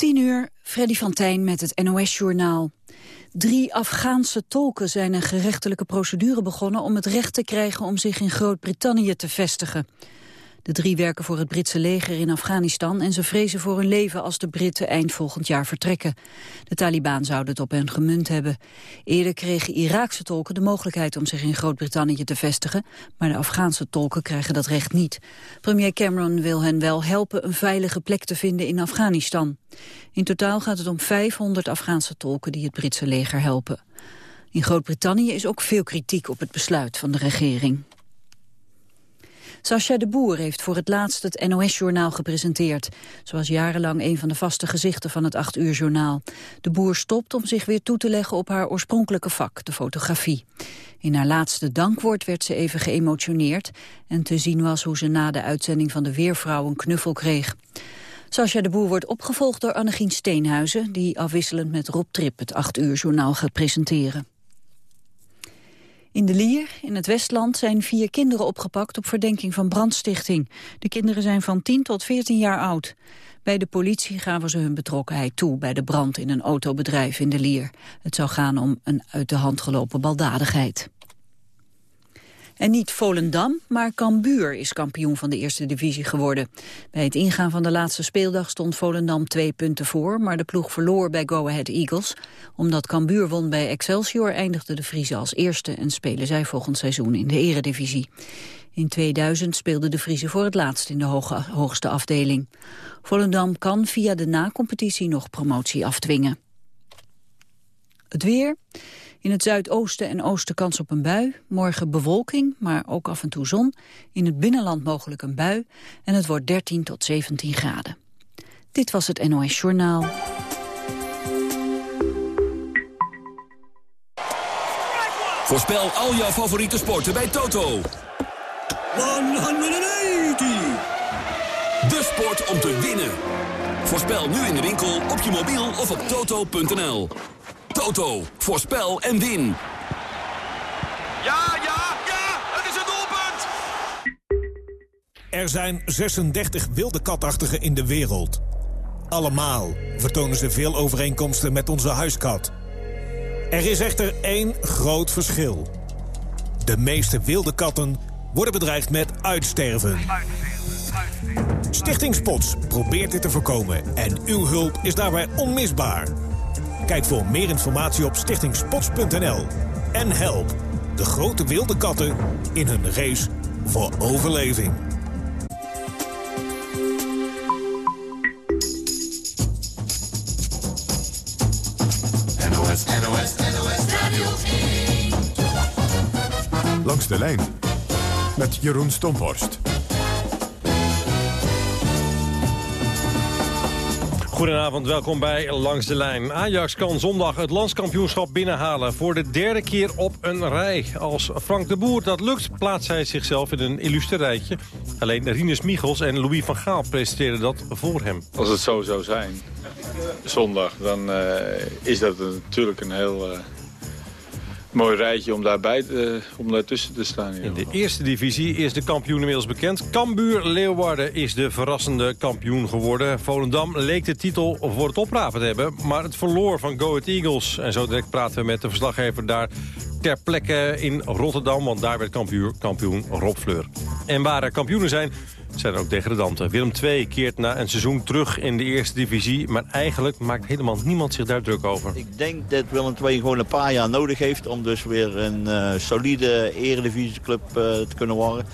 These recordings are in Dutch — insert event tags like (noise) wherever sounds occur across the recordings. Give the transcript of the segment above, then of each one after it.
10 uur, Freddy van Tijn met het NOS-journaal. Drie Afghaanse tolken zijn een gerechtelijke procedure begonnen... om het recht te krijgen om zich in Groot-Brittannië te vestigen. De drie werken voor het Britse leger in Afghanistan... en ze vrezen voor hun leven als de Britten eind volgend jaar vertrekken. De Taliban zouden het op hen gemunt hebben. Eerder kregen Iraakse tolken de mogelijkheid om zich in Groot-Brittannië te vestigen... maar de Afghaanse tolken krijgen dat recht niet. Premier Cameron wil hen wel helpen een veilige plek te vinden in Afghanistan. In totaal gaat het om 500 Afghaanse tolken die het Britse leger helpen. In Groot-Brittannië is ook veel kritiek op het besluit van de regering. Sascha de Boer heeft voor het laatst het NOS-journaal gepresenteerd. Ze was jarenlang een van de vaste gezichten van het 8 uur journaal. De Boer stopt om zich weer toe te leggen op haar oorspronkelijke vak, de fotografie. In haar laatste dankwoord werd ze even geëmotioneerd... en te zien was hoe ze na de uitzending van de Weervrouw een knuffel kreeg. Sascha de Boer wordt opgevolgd door Annegien Steenhuizen... die afwisselend met Rob Trip het 8 uur journaal gaat presenteren. In de Lier, in het Westland, zijn vier kinderen opgepakt op verdenking van brandstichting. De kinderen zijn van 10 tot 14 jaar oud. Bij de politie gaven ze hun betrokkenheid toe bij de brand in een autobedrijf in de Lier. Het zou gaan om een uit de hand gelopen baldadigheid. En niet Volendam, maar Cambuur is kampioen van de eerste divisie geworden. Bij het ingaan van de laatste speeldag stond Volendam twee punten voor... maar de ploeg verloor bij Go Ahead Eagles. Omdat Cambuur won bij Excelsior eindigde de Friese als eerste... en spelen zij volgend seizoen in de eredivisie. In 2000 speelden de Friese voor het laatst in de hoogste afdeling. Volendam kan via de na-competitie nog promotie afdwingen. Het weer... In het zuidoosten en oosten kans op een bui. Morgen bewolking, maar ook af en toe zon. In het binnenland mogelijk een bui. En het wordt 13 tot 17 graden. Dit was het NOS Journaal. Voorspel al jouw favoriete sporten bij Toto. 180! De sport om te winnen. Voorspel nu in de winkel, op je mobiel of op toto.nl. Toto, voorspel en win. Ja, ja, ja, het is een doelpunt! Er zijn 36 wilde katachtigen in de wereld. Allemaal vertonen ze veel overeenkomsten met onze huiskat. Er is echter één groot verschil. De meeste wilde katten worden bedreigd met uitsterven. Stichting Spots probeert dit te voorkomen en uw hulp is daarbij onmisbaar. Kijk voor meer informatie op stichtingspots.nl. En help de grote wilde katten in hun race voor overleving. NOS, NOS, NOS Radio 1. Langs de lijn met Jeroen Stomhorst. Goedenavond, welkom bij Langs de Lijn. Ajax kan zondag het landskampioenschap binnenhalen... voor de derde keer op een rij. Als Frank de Boer dat lukt, plaatst hij zichzelf in een illustre rijtje. Alleen Rinus Michels en Louis van Gaal presenteren dat voor hem. Als het zo zou zijn, zondag, dan uh, is dat natuurlijk een heel... Uh mooi rijtje om daarbij te, om daartussen te staan. In de eerste divisie is de kampioen inmiddels bekend. Cambuur Leeuwarden is de verrassende kampioen geworden. Volendam leek de titel voor het oprapen te hebben, maar het verloor van Go Ahead Eagles. En zo direct praten we met de verslaggever daar ter plekke in Rotterdam, want daar werd kampioen, kampioen Rob Fleur. En waar er kampioenen zijn, zijn er ook degradanten. Willem II keert na een seizoen terug in de eerste divisie... maar eigenlijk maakt helemaal niemand zich daar druk over. Ik denk dat Willem II gewoon een paar jaar nodig heeft... om dus weer een uh, solide eredivisieclub uh, te kunnen worden.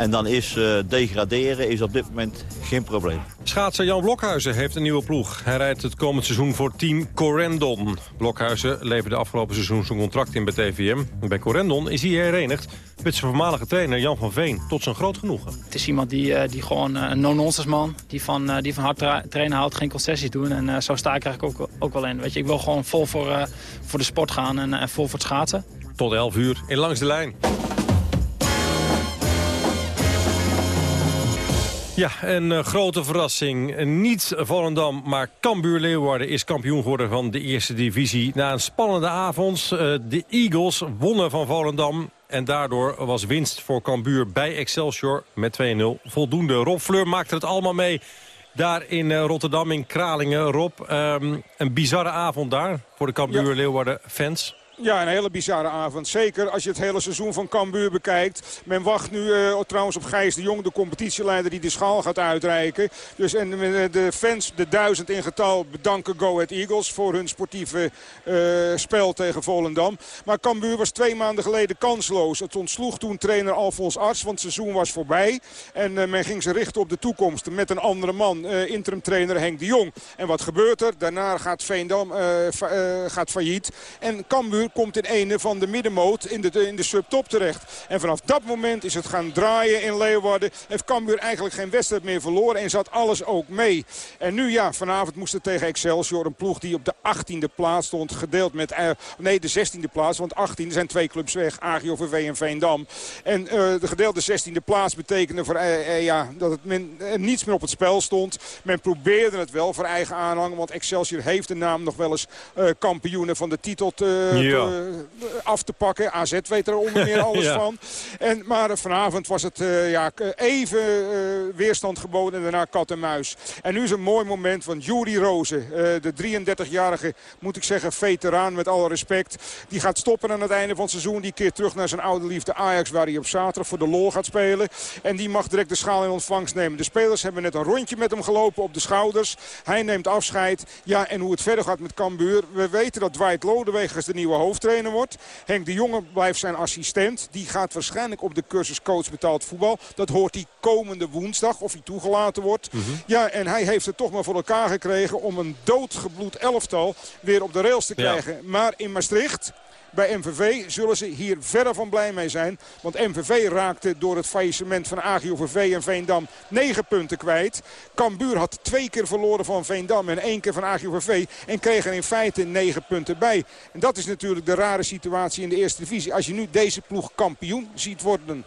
En dan is uh, degraderen is op dit moment geen probleem. Schaatser Jan Blokhuizen heeft een nieuwe ploeg. Hij rijdt het komend seizoen voor team Corendon. Blokhuizen leverde afgelopen seizoen zijn contract in bij TVM. Bij Corendon is hij herenigd met zijn voormalige trainer Jan van Veen. Tot zijn groot genoegen. Het is iemand die, uh, die gewoon uh, een no-nonsense man. Die van, die van hard tra trainen houdt, geen concessies doen. En zo sta ik eigenlijk ook, ook wel in. Weet je, ik wil gewoon vol voor, voor de sport gaan en vol voor het schaatsen. Tot 11 uur in Langs de Lijn. Ja, een uh, grote verrassing. Niet Volendam, maar Cambuur Leeuwarden is kampioen geworden van de eerste divisie. Na een spannende avond, uh, de Eagles wonnen van Volendam. En daardoor was winst voor Cambuur bij Excelsior met 2-0 voldoende. Rob Fleur maakte het allemaal mee daar in Rotterdam, in Kralingen. Rob, ehm, een bizarre avond daar voor de Cambuur Leeuwarden fans. Ja, een hele bizarre avond. Zeker als je het hele seizoen van Cambuur bekijkt. Men wacht nu uh, trouwens op Gijs de Jong, de competitieleider die de schaal gaat uitreiken. Dus en de fans, de duizend in getal, bedanken Go Ahead Eagles voor hun sportieve uh, spel tegen Volendam. Maar Cambuur was twee maanden geleden kansloos. Het ontsloeg toen trainer Alfons Arts, want het seizoen was voorbij. En men ging ze richten op de toekomst met een andere man, interim trainer Henk de Jong. En wat gebeurt er? Daarna gaat Veendam gaat failliet. En Cambuur komt in ene van de middenmoot in de, in de subtop terecht. En vanaf dat moment is het gaan draaien in Leeuwarden. Heeft Cambuur eigenlijk geen wedstrijd meer verloren en zat alles ook mee. En nu ja, vanavond moest het tegen Excelsior. Een ploeg die op de 18e plaats stond. Gedeeld met, uh, nee de 16e plaats. Want 18 zijn twee clubs weg. AGOVV en Veendam. En uh, de gedeelde 16e plaats betekende voor, uh, ja, dat het men, niets meer op het spel stond. Men probeerde het wel voor eigen aanhang. Want Excelsior heeft de naam nog wel eens kampioenen van de titel te, ja. Eh, af te pakken. AZ weet er onder meer (laughs) alles van. En, maar vanavond was het uh, ja, even uh, weerstand geboden en daarna kat en muis. En nu is een mooi moment van Juri Rozen. de 33-jarige, moet ik zeggen, veteraan met alle respect. Die gaat stoppen aan het einde van het seizoen. Die keert terug naar zijn oude liefde Ajax waar hij op zaterdag voor de lol gaat spelen. En die mag direct de schaal in ontvangst nemen. De spelers hebben net een rondje met hem gelopen op de schouders. Hij neemt afscheid. Ja, en hoe het verder gaat met Cambuur. We weten dat Dwight Lodewegers de nieuwe hoofdtrainer wordt. Henk de Jonge blijft zijn assistent. Die gaat waarschijnlijk op de cursus coach betaald voetbal. Dat hoort hij komende woensdag of hij toegelaten wordt. Mhm. Ja, en hij heeft het toch maar voor elkaar gekregen om een doodgebloed elftal weer op de rails te krijgen. Maar in Maastricht bij MVV zullen ze hier verder van blij mee zijn. Want MVV raakte door het faillissement van AGOVV en Veendam 9 punten kwijt. Cambuur had twee keer verloren van Veendam en één keer van AGOVV. En kreeg er in feite 9 punten bij. En dat is natuurlijk de rare situatie in de eerste divisie. Als je nu deze ploeg kampioen ziet worden...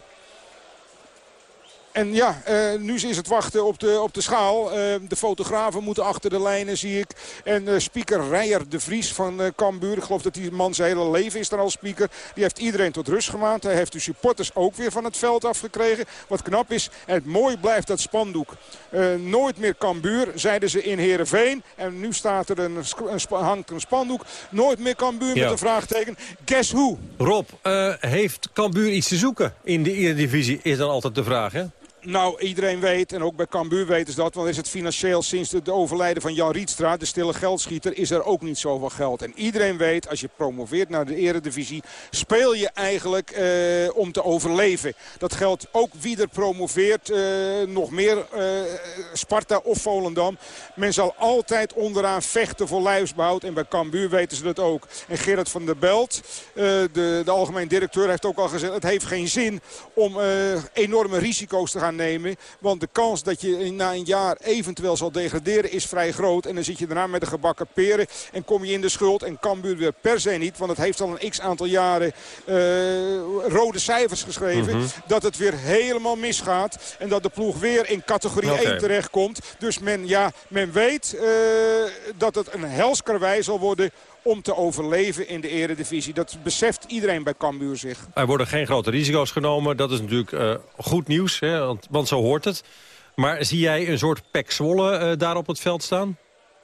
En ja, uh, nu is het wachten op de, op de schaal. Uh, de fotografen moeten achter de lijnen, zie ik. En uh, speaker Rijer de Vries van uh, Cambuur. Ik geloof dat die man zijn hele leven is dan al speaker. Die heeft iedereen tot rust gemaakt. Hij heeft de supporters ook weer van het veld afgekregen. Wat knap is. En het mooi blijft dat spandoek. nooit meer Cambuur, zeiden ze in Heerenveen. En nu staat er een, een hangt een spandoek. Nooit meer Cambuur ja. met een vraagteken. Guess who? Rob, heeft Cambuur iets te zoeken in de Eredivisie? Is dan altijd de vraag, hè? Nou, iedereen weet, en ook bij Cambuur weten ze dat... want is het financieel sinds het overlijden van Jan Rietstra... de stille geldschieter, is er ook niet zoveel geld. En iedereen weet, als je promoveert naar de eredivisie... speel je eigenlijk eh, om te overleven. Dat geldt ook wie er promoveert, eh, nog meer eh, Sparta of Volendam. Men zal altijd onderaan vechten voor lijfsbehoud. En bij Cambuur weten ze dat ook. En Gerard van der Belt, de, de algemeen directeur, heeft ook al gezegd... het heeft geen zin om enorme risico's te gaan nemen. Want de kans dat je na een jaar eventueel zal degraderen is vrij groot. En dan zit je daarna met de gebakken peren en kom je in de schuld. En Cambuur weer per se niet, want het heeft al een x-aantal jaren uh, rode cijfers geschreven. Mhm. Dat het weer helemaal misgaat. En dat de ploeg weer in categorie okay. 1 terechtkomt. Dus men, ja, men weet uh, dat het een helskarwei zal worden om te overleven in de eredivisie. Dat beseft iedereen bij Cambuur zich. Er worden geen grote risico's genomen. Dat is natuurlijk uh, goed nieuws, hè? Want, want, zo hoort het. Maar zie jij een soort pek Zwolle uh, daar op het veld staan?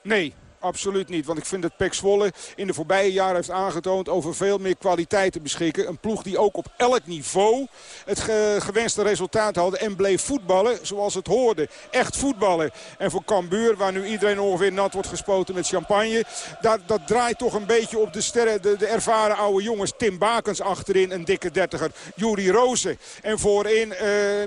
Nee, absoluut niet. Want ik vind dat Pek Zwolle in de voorbije jaren heeft aangetoond over veel meer kwaliteit te beschikken. Een ploeg die ook op elk niveau het ge gewenste resultaat had en bleef voetballen zoals het hoorde. Echt voetballen. En voor Cambuur, waar nu iedereen ongeveer nat wordt gespoten met champagne. Dat, draait toch een beetje op de, sterren, de, ervaren oude jongens. Tim Bakens achterin, een dikke dertiger. Juri Rozen. En voorin uh,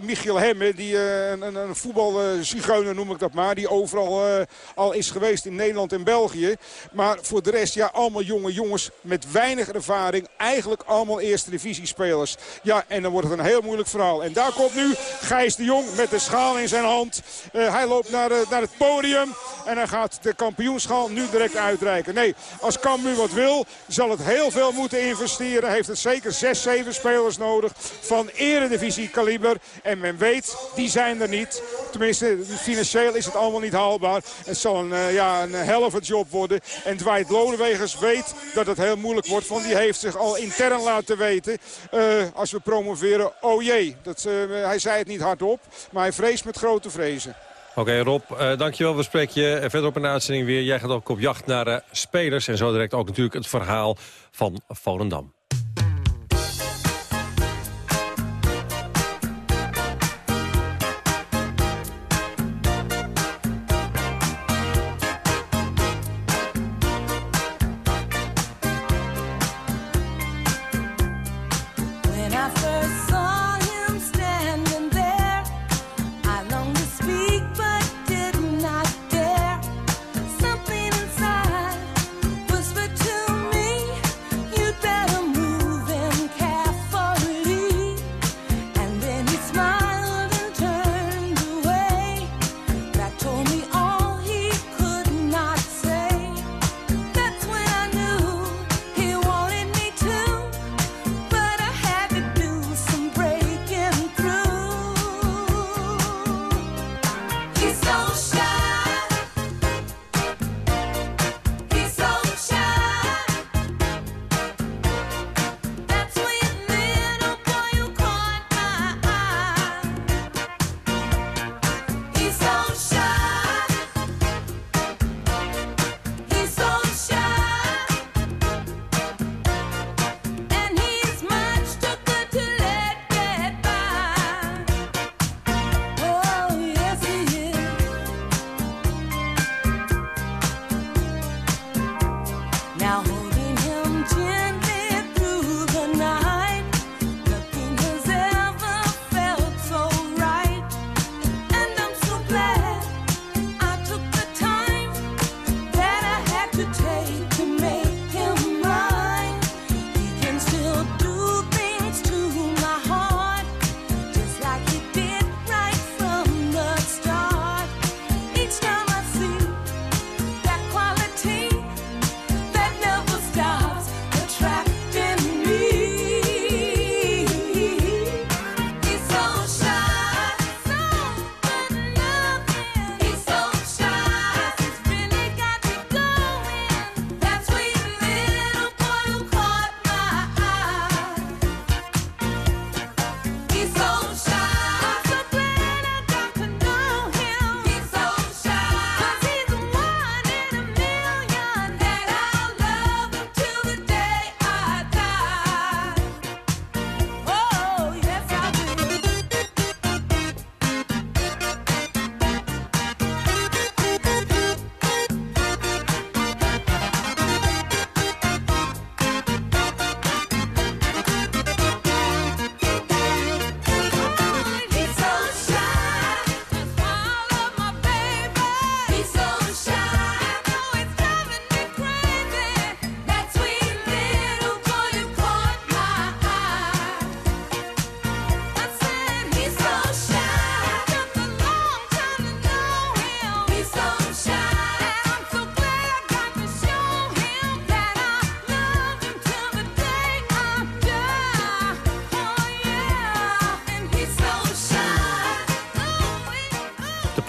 Michiel Hemme, die uh, een, een voetbalzigeuner noem ik dat maar. Die overal uh, al is geweest in Nederland en België. Maar voor de rest, ja, allemaal jonge jongens met weinig ervaring. Eigenlijk allemaal eerste divisiespelers. Ja, en dan wordt het een heel moeilijk verhaal. En daar komt nu Gijs de Jong met de schaal in zijn hand. Uh, hij loopt naar, de, naar het podium. En hij gaat de kampioenschaal nu direct uitreiken. Nee, als Cambuur wat wil, zal het heel veel moeten investeren. Heeft het zeker 6, 7 spelers nodig van eredivisie kaliber. En men weet, die zijn er niet. Tenminste, financieel is het allemaal niet haalbaar. Het zal een, uh, ja, een job worden. En Dwight Lonewegers weet dat het heel moeilijk wordt. Want die heeft zich al intern laten weten. Uh, als we promoveren, oh jee. Dat, uh, hij zei het niet hardop. Maar hij vreest met grote vrezen. Oké Rob, uh, dankjewel. We spreken je verderop in de uitzending weer. Jij gaat ook op jacht naar spelers. En zo direct ook natuurlijk het verhaal van Volendam.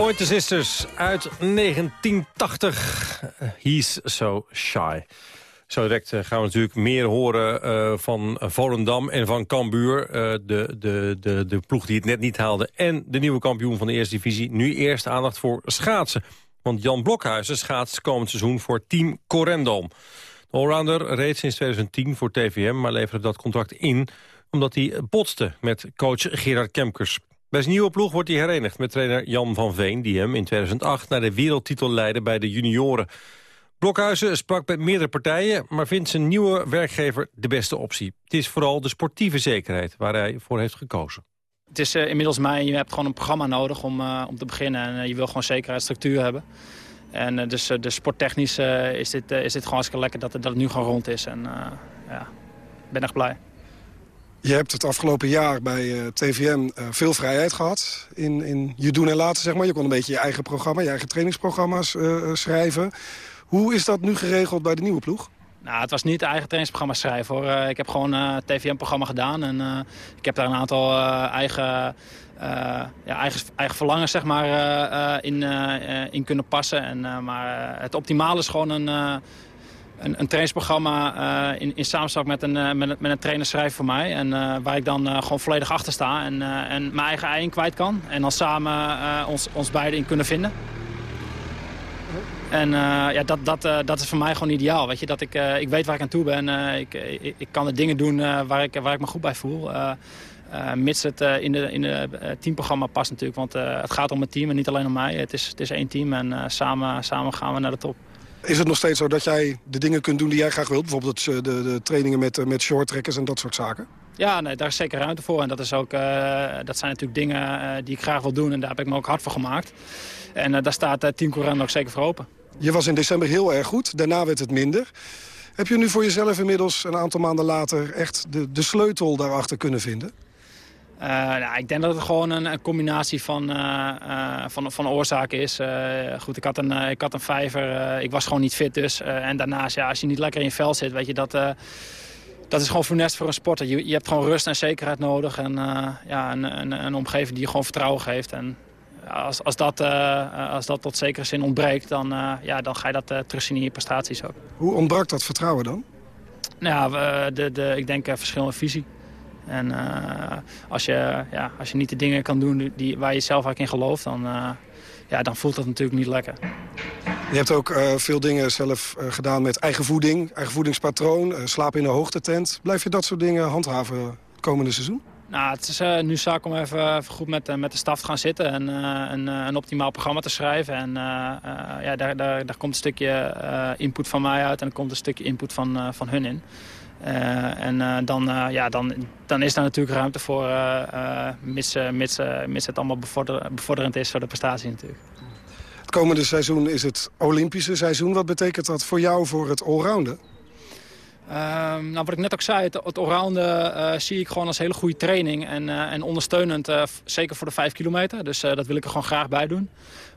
Pointer Sisters uit 1980. He's so shy. Zo direct eh, gaan we natuurlijk meer horen uh, van Volendam en van Cambuur. Uh, de, de, de, de ploeg die het net niet haalde. En de nieuwe kampioen van de eerste divisie. Nu eerst aandacht voor schaatsen. Want Jan Blokhuizen schaatst komend seizoen voor team Corendon. De allrounder reed sinds 2010 voor TVM, maar leverde dat contract in... omdat hij botste met coach Gerard Kemkers. Bij zijn nieuwe ploeg wordt hij herenigd met trainer Jan van Veen... die hem in 2008 naar de wereldtitel leidde bij de junioren. Blokhuizen sprak met meerdere partijen... maar vindt zijn nieuwe werkgever de beste optie. Het is vooral de sportieve zekerheid waar hij voor heeft gekozen. Het is uh, inmiddels mij, je hebt gewoon een programma nodig om, uh, om te beginnen. En uh, je wil gewoon zekerheid, structuur hebben. En dus de sporttechnisch is, dit, is dit gewoon hartstikke lekker dat, dat het nu gewoon rond is. En ja, ik ben echt blij. Je hebt het afgelopen jaar bij uh, eh, TVM uh, veel vrijheid gehad in, in je doen en laten. Zeg maar. Je kon een beetje je eigen programma, je eigen trainingsprogramma's uh, schrijven. Hoe is dat nu geregeld bij de nieuwe ploeg? Nou, het was niet eigen trainingsprogramma schrijven hoor. ik heb gewoon het TVM-programma gedaan en ik heb daar een aantal eigen, ja, eigen, eigen verlangens zeg maar, in, in kunnen passen. En, maar het optimale is gewoon een een, een trainingsprogramma uh, in, in samenwerking met een, met, met, een trainer schrijft voor mij. En uh, waar ik dan gewoon volledig achter sta en, en mijn eigen ei in kwijt kan. En dan samen ons, ons beiden in kunnen vinden. En ja, dat, dat, dat is voor mij gewoon ideaal. Weet je? Dat ik, ik weet waar ik aan toe ben. ik, ik, ik, kan de dingen doen waar, ik, waar ik me goed bij voel. mits het in de, in de teamprogramma past natuurlijk. Want het gaat om het team en niet alleen om mij. Het is, het is één team en samen, samen gaan we naar de top. Is het nog steeds zo dat jij de dingen kunt doen die jij graag wilt? Bijvoorbeeld de, de trainingen met, eh, met shorttrekkers en dat soort zaken? Ja, nee, daar is zeker ruimte voor. En dat, is ook, uh, dat zijn natuurlijk dingen uh, die ik graag wil doen. En daar heb ik me ook hard voor gemaakt. En uh, daar staat Team Courant ook zeker voor open. Je was in december heel erg goed. Daarna werd het minder. Heb je nu voor jezelf inmiddels een aantal maanden later... echt de, de sleutel daarachter kunnen vinden? Uh, nou, ik denk dat het gewoon een, een combinatie van, uh, uh, van, van oorzaken is. goed, ik had een, ik had een vijver, ik was gewoon niet fit dus. en daarnaast, ja, als je niet lekker in je vel zit, weet je, dat, dat is gewoon funest voor een sporter. Je, je hebt gewoon rust en zekerheid nodig. En ja, een, een, een, omgeving die je gewoon vertrouwen geeft. En als, als, dat, als dat tot zekere zin ontbreekt, dan, ja, dan ga je dat terugzien in je prestaties ook. Hoe ontbrak dat vertrouwen dan? Nou, de, de, ik denk verschillende visie. En uh, als, je, ja, als je niet de dingen kan doen die, waar je zelf eigenlijk in gelooft, dan, uh, ja, dan voelt dat natuurlijk niet lekker. Je hebt ook uh, veel dingen zelf gedaan met eigen voeding, eigen voedingspatroon, slapen in een hoogtetent. Blijf je dat soort dingen handhaven het komende seizoen? Nou, het is uh, nu zaak om even, even goed met, uh, met de staf te gaan zitten en uh, een, een, optimaal programma te schrijven. En ja, daar, daar, daar komt een stukje input van mij uit en er komt een stukje input van, van hun in. Uh, en uh, dan, uh, ja, dan, dan is daar natuurlijk ruimte voor, mits, mits, mits het allemaal bevorder, bevorderend is voor de prestatie natuurlijk. Het komende seizoen is het Olympische seizoen. Wat betekent dat voor jou voor het allrounden? Ehm, nou, wat ik net ook zei, het, het allrounden zie ik gewoon als hele goede training. En, en ondersteunend, zeker voor de 5 kilometer. Dus dat wil ik er gewoon graag bij doen.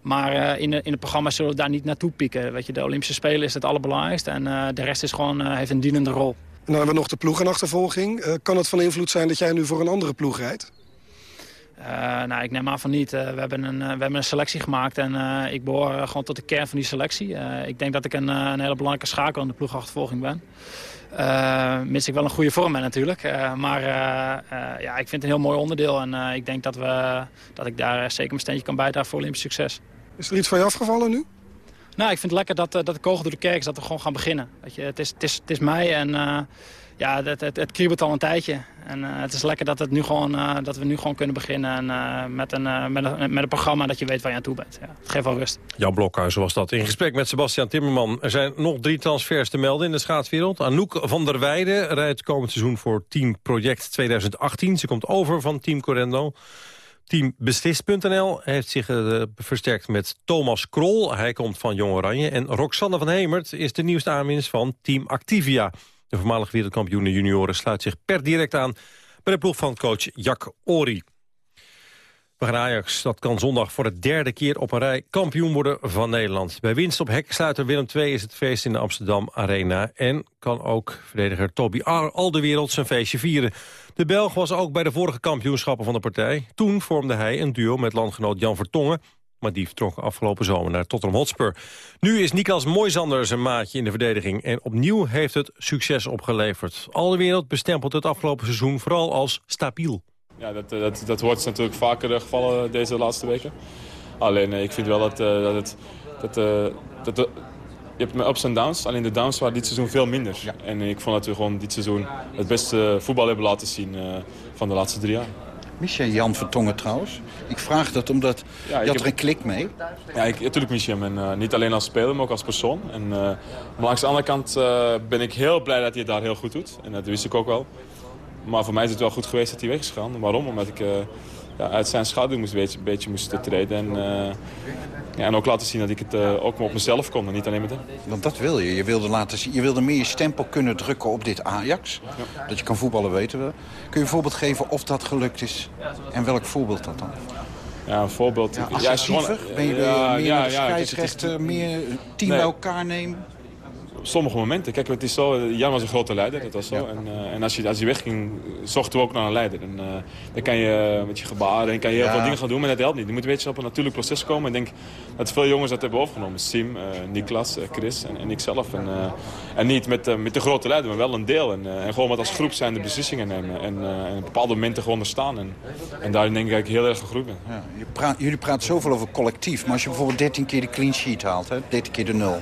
Maar in, de, in het programma zullen we daar niet naartoe pieken. Weet je, de Olympische Spelen is het allerbelangrijkste. En de rest is gewoon, heeft een dienende rol. Dan hebben we nog de ploegenachtervolging. Uh, kan het van invloed zijn dat jij nu voor een andere ploeg rijdt? Uh, nou, ik neem aan van niet. Uh, we, hebben een, we hebben een selectie gemaakt en ik behoor gewoon tot de kern van die selectie. ik denk dat ik een, een hele belangrijke schakel in de ploegachtervolging ben. mits ik wel een goede vorm ben natuurlijk. maar ja, ik vind het een heel mooi onderdeel en ik denk dat, we, dat ik daar zeker mijn steentje kan bijdragen voor Olympisch succes. Is er iets van je afgevallen nu? Nou, ik vind het lekker dat, eh, dat de kogel door de kerk is, dat we gewoon gaan beginnen. Weet je, het, is, het, is, het is mei en uh, ja, het, het, het, kriebelt al een tijdje. En uh, het is lekker dat, het nu gewoon, dat we nu gewoon kunnen beginnen en, met, een, met, een, met een programma dat je weet waar je aan toe bent. Ja, het geeft rust. Jan Blokhuizen was dat. In gesprek met Sebastian Timmerman. Er zijn nog drie transfers te melden in de schaatswereld. Anouk van der Weijden rijdt komend seizoen voor Team Project 2018. Ze komt over van Team Correndo. Team Beslist.nl heeft zich uh, versterkt met Thomas Krol. Hij komt van Jong Oranje. En Roxanne van Hemert is de nieuwste aanwinst van Team Activia. De voormalig wereldkampioen junioren sluit zich per direct aan... bij de ploeg van coach Jack Ori. We Ajax, dat kan zondag voor de derde keer op een rij kampioen worden van Nederland. Bij winst op hekkensluiter Willem II is het feest in de Amsterdam Arena. En kan ook verdediger Toby Alderwereld zijn feestje vieren. De Belg was ook bij de vorige kampioenschappen van de partij. Toen vormde hij een duo met landgenoot Jan Vertongen. Maar die vertrok afgelopen zomer naar Tottenham Hotspur. Nu is Niklas Moisander zijn maatje in de verdediging. En opnieuw heeft het succes opgeleverd. Alderwereld bestempelt het afgelopen seizoen vooral als stabiel. Ja, dat, eh, dat, dat wordt natuurlijk vaker gevallen deze laatste weken. Alleen eh, ik vind wel dat, eh, dat het... Dat, dat, je hebt ups en downs, alleen de downs waren dit seizoen veel minder. En ik vond dat we gewoon dit seizoen het beste voetbal hebben laten zien van de laatste drie jaar. Mis je Jan Vertongen trouwens? Ik vraag dat omdat ja, je had er een klik mee. Ja, ik, natuurlijk mis je hem. En, niet alleen als speler, maar ook als persoon. En, uh, maar langs de andere kant ben ik heel blij dat hij het daar heel goed doet. En dat wist ik ook wel. Maar voor mij is het wel goed geweest dat hij weg is gegaan. Waarom? Omdat ik uh, ja, uit zijn schaduw moest, een beetje, moest treden. En, uh, ja, en ook laten zien dat ik het uh, ook op mezelf kon en niet alleen met hem. Want dat wil je. Je wilde, laten zien, je wilde meer je stempel kunnen drukken op dit Ajax. Ja. Dat je kan voetballen weten we. Kun je een voorbeeld geven of dat gelukt is? En welk voorbeeld dat dan? Ja, een voorbeeld. Ja, ja, gewoon, ben je ja, meer ja, scheidsrechter, meer team bij elkaar nemen? Sommige momenten. Kijk, het is zo, Jan was een grote leider, dat was zo. En, uh, en als, je, als hij wegging, zochten we ook naar een leider. En, uh, dan kan je met je gebaren en kan je heel veel dingen gaan doen, maar dat helpt niet. Je moet een beetje op een natuurlijk proces komen. Ik denk dat veel jongens dat hebben overgenomen. Sim, uh, Niklas, Chris en, en ik zelf. En, en niet met, met de grote leider, maar wel een deel. En, en gewoon met als groep zijn de beslissingen nemen. En, en op bepaalde momenten gewoon er staan. En, en daarin denk ik dat ik heel erg gegroeid ben. Ja, jullie praten zoveel over collectief. Maar als je bijvoorbeeld 13 keer de clean sheet haalt, hè, 13 keer de nul.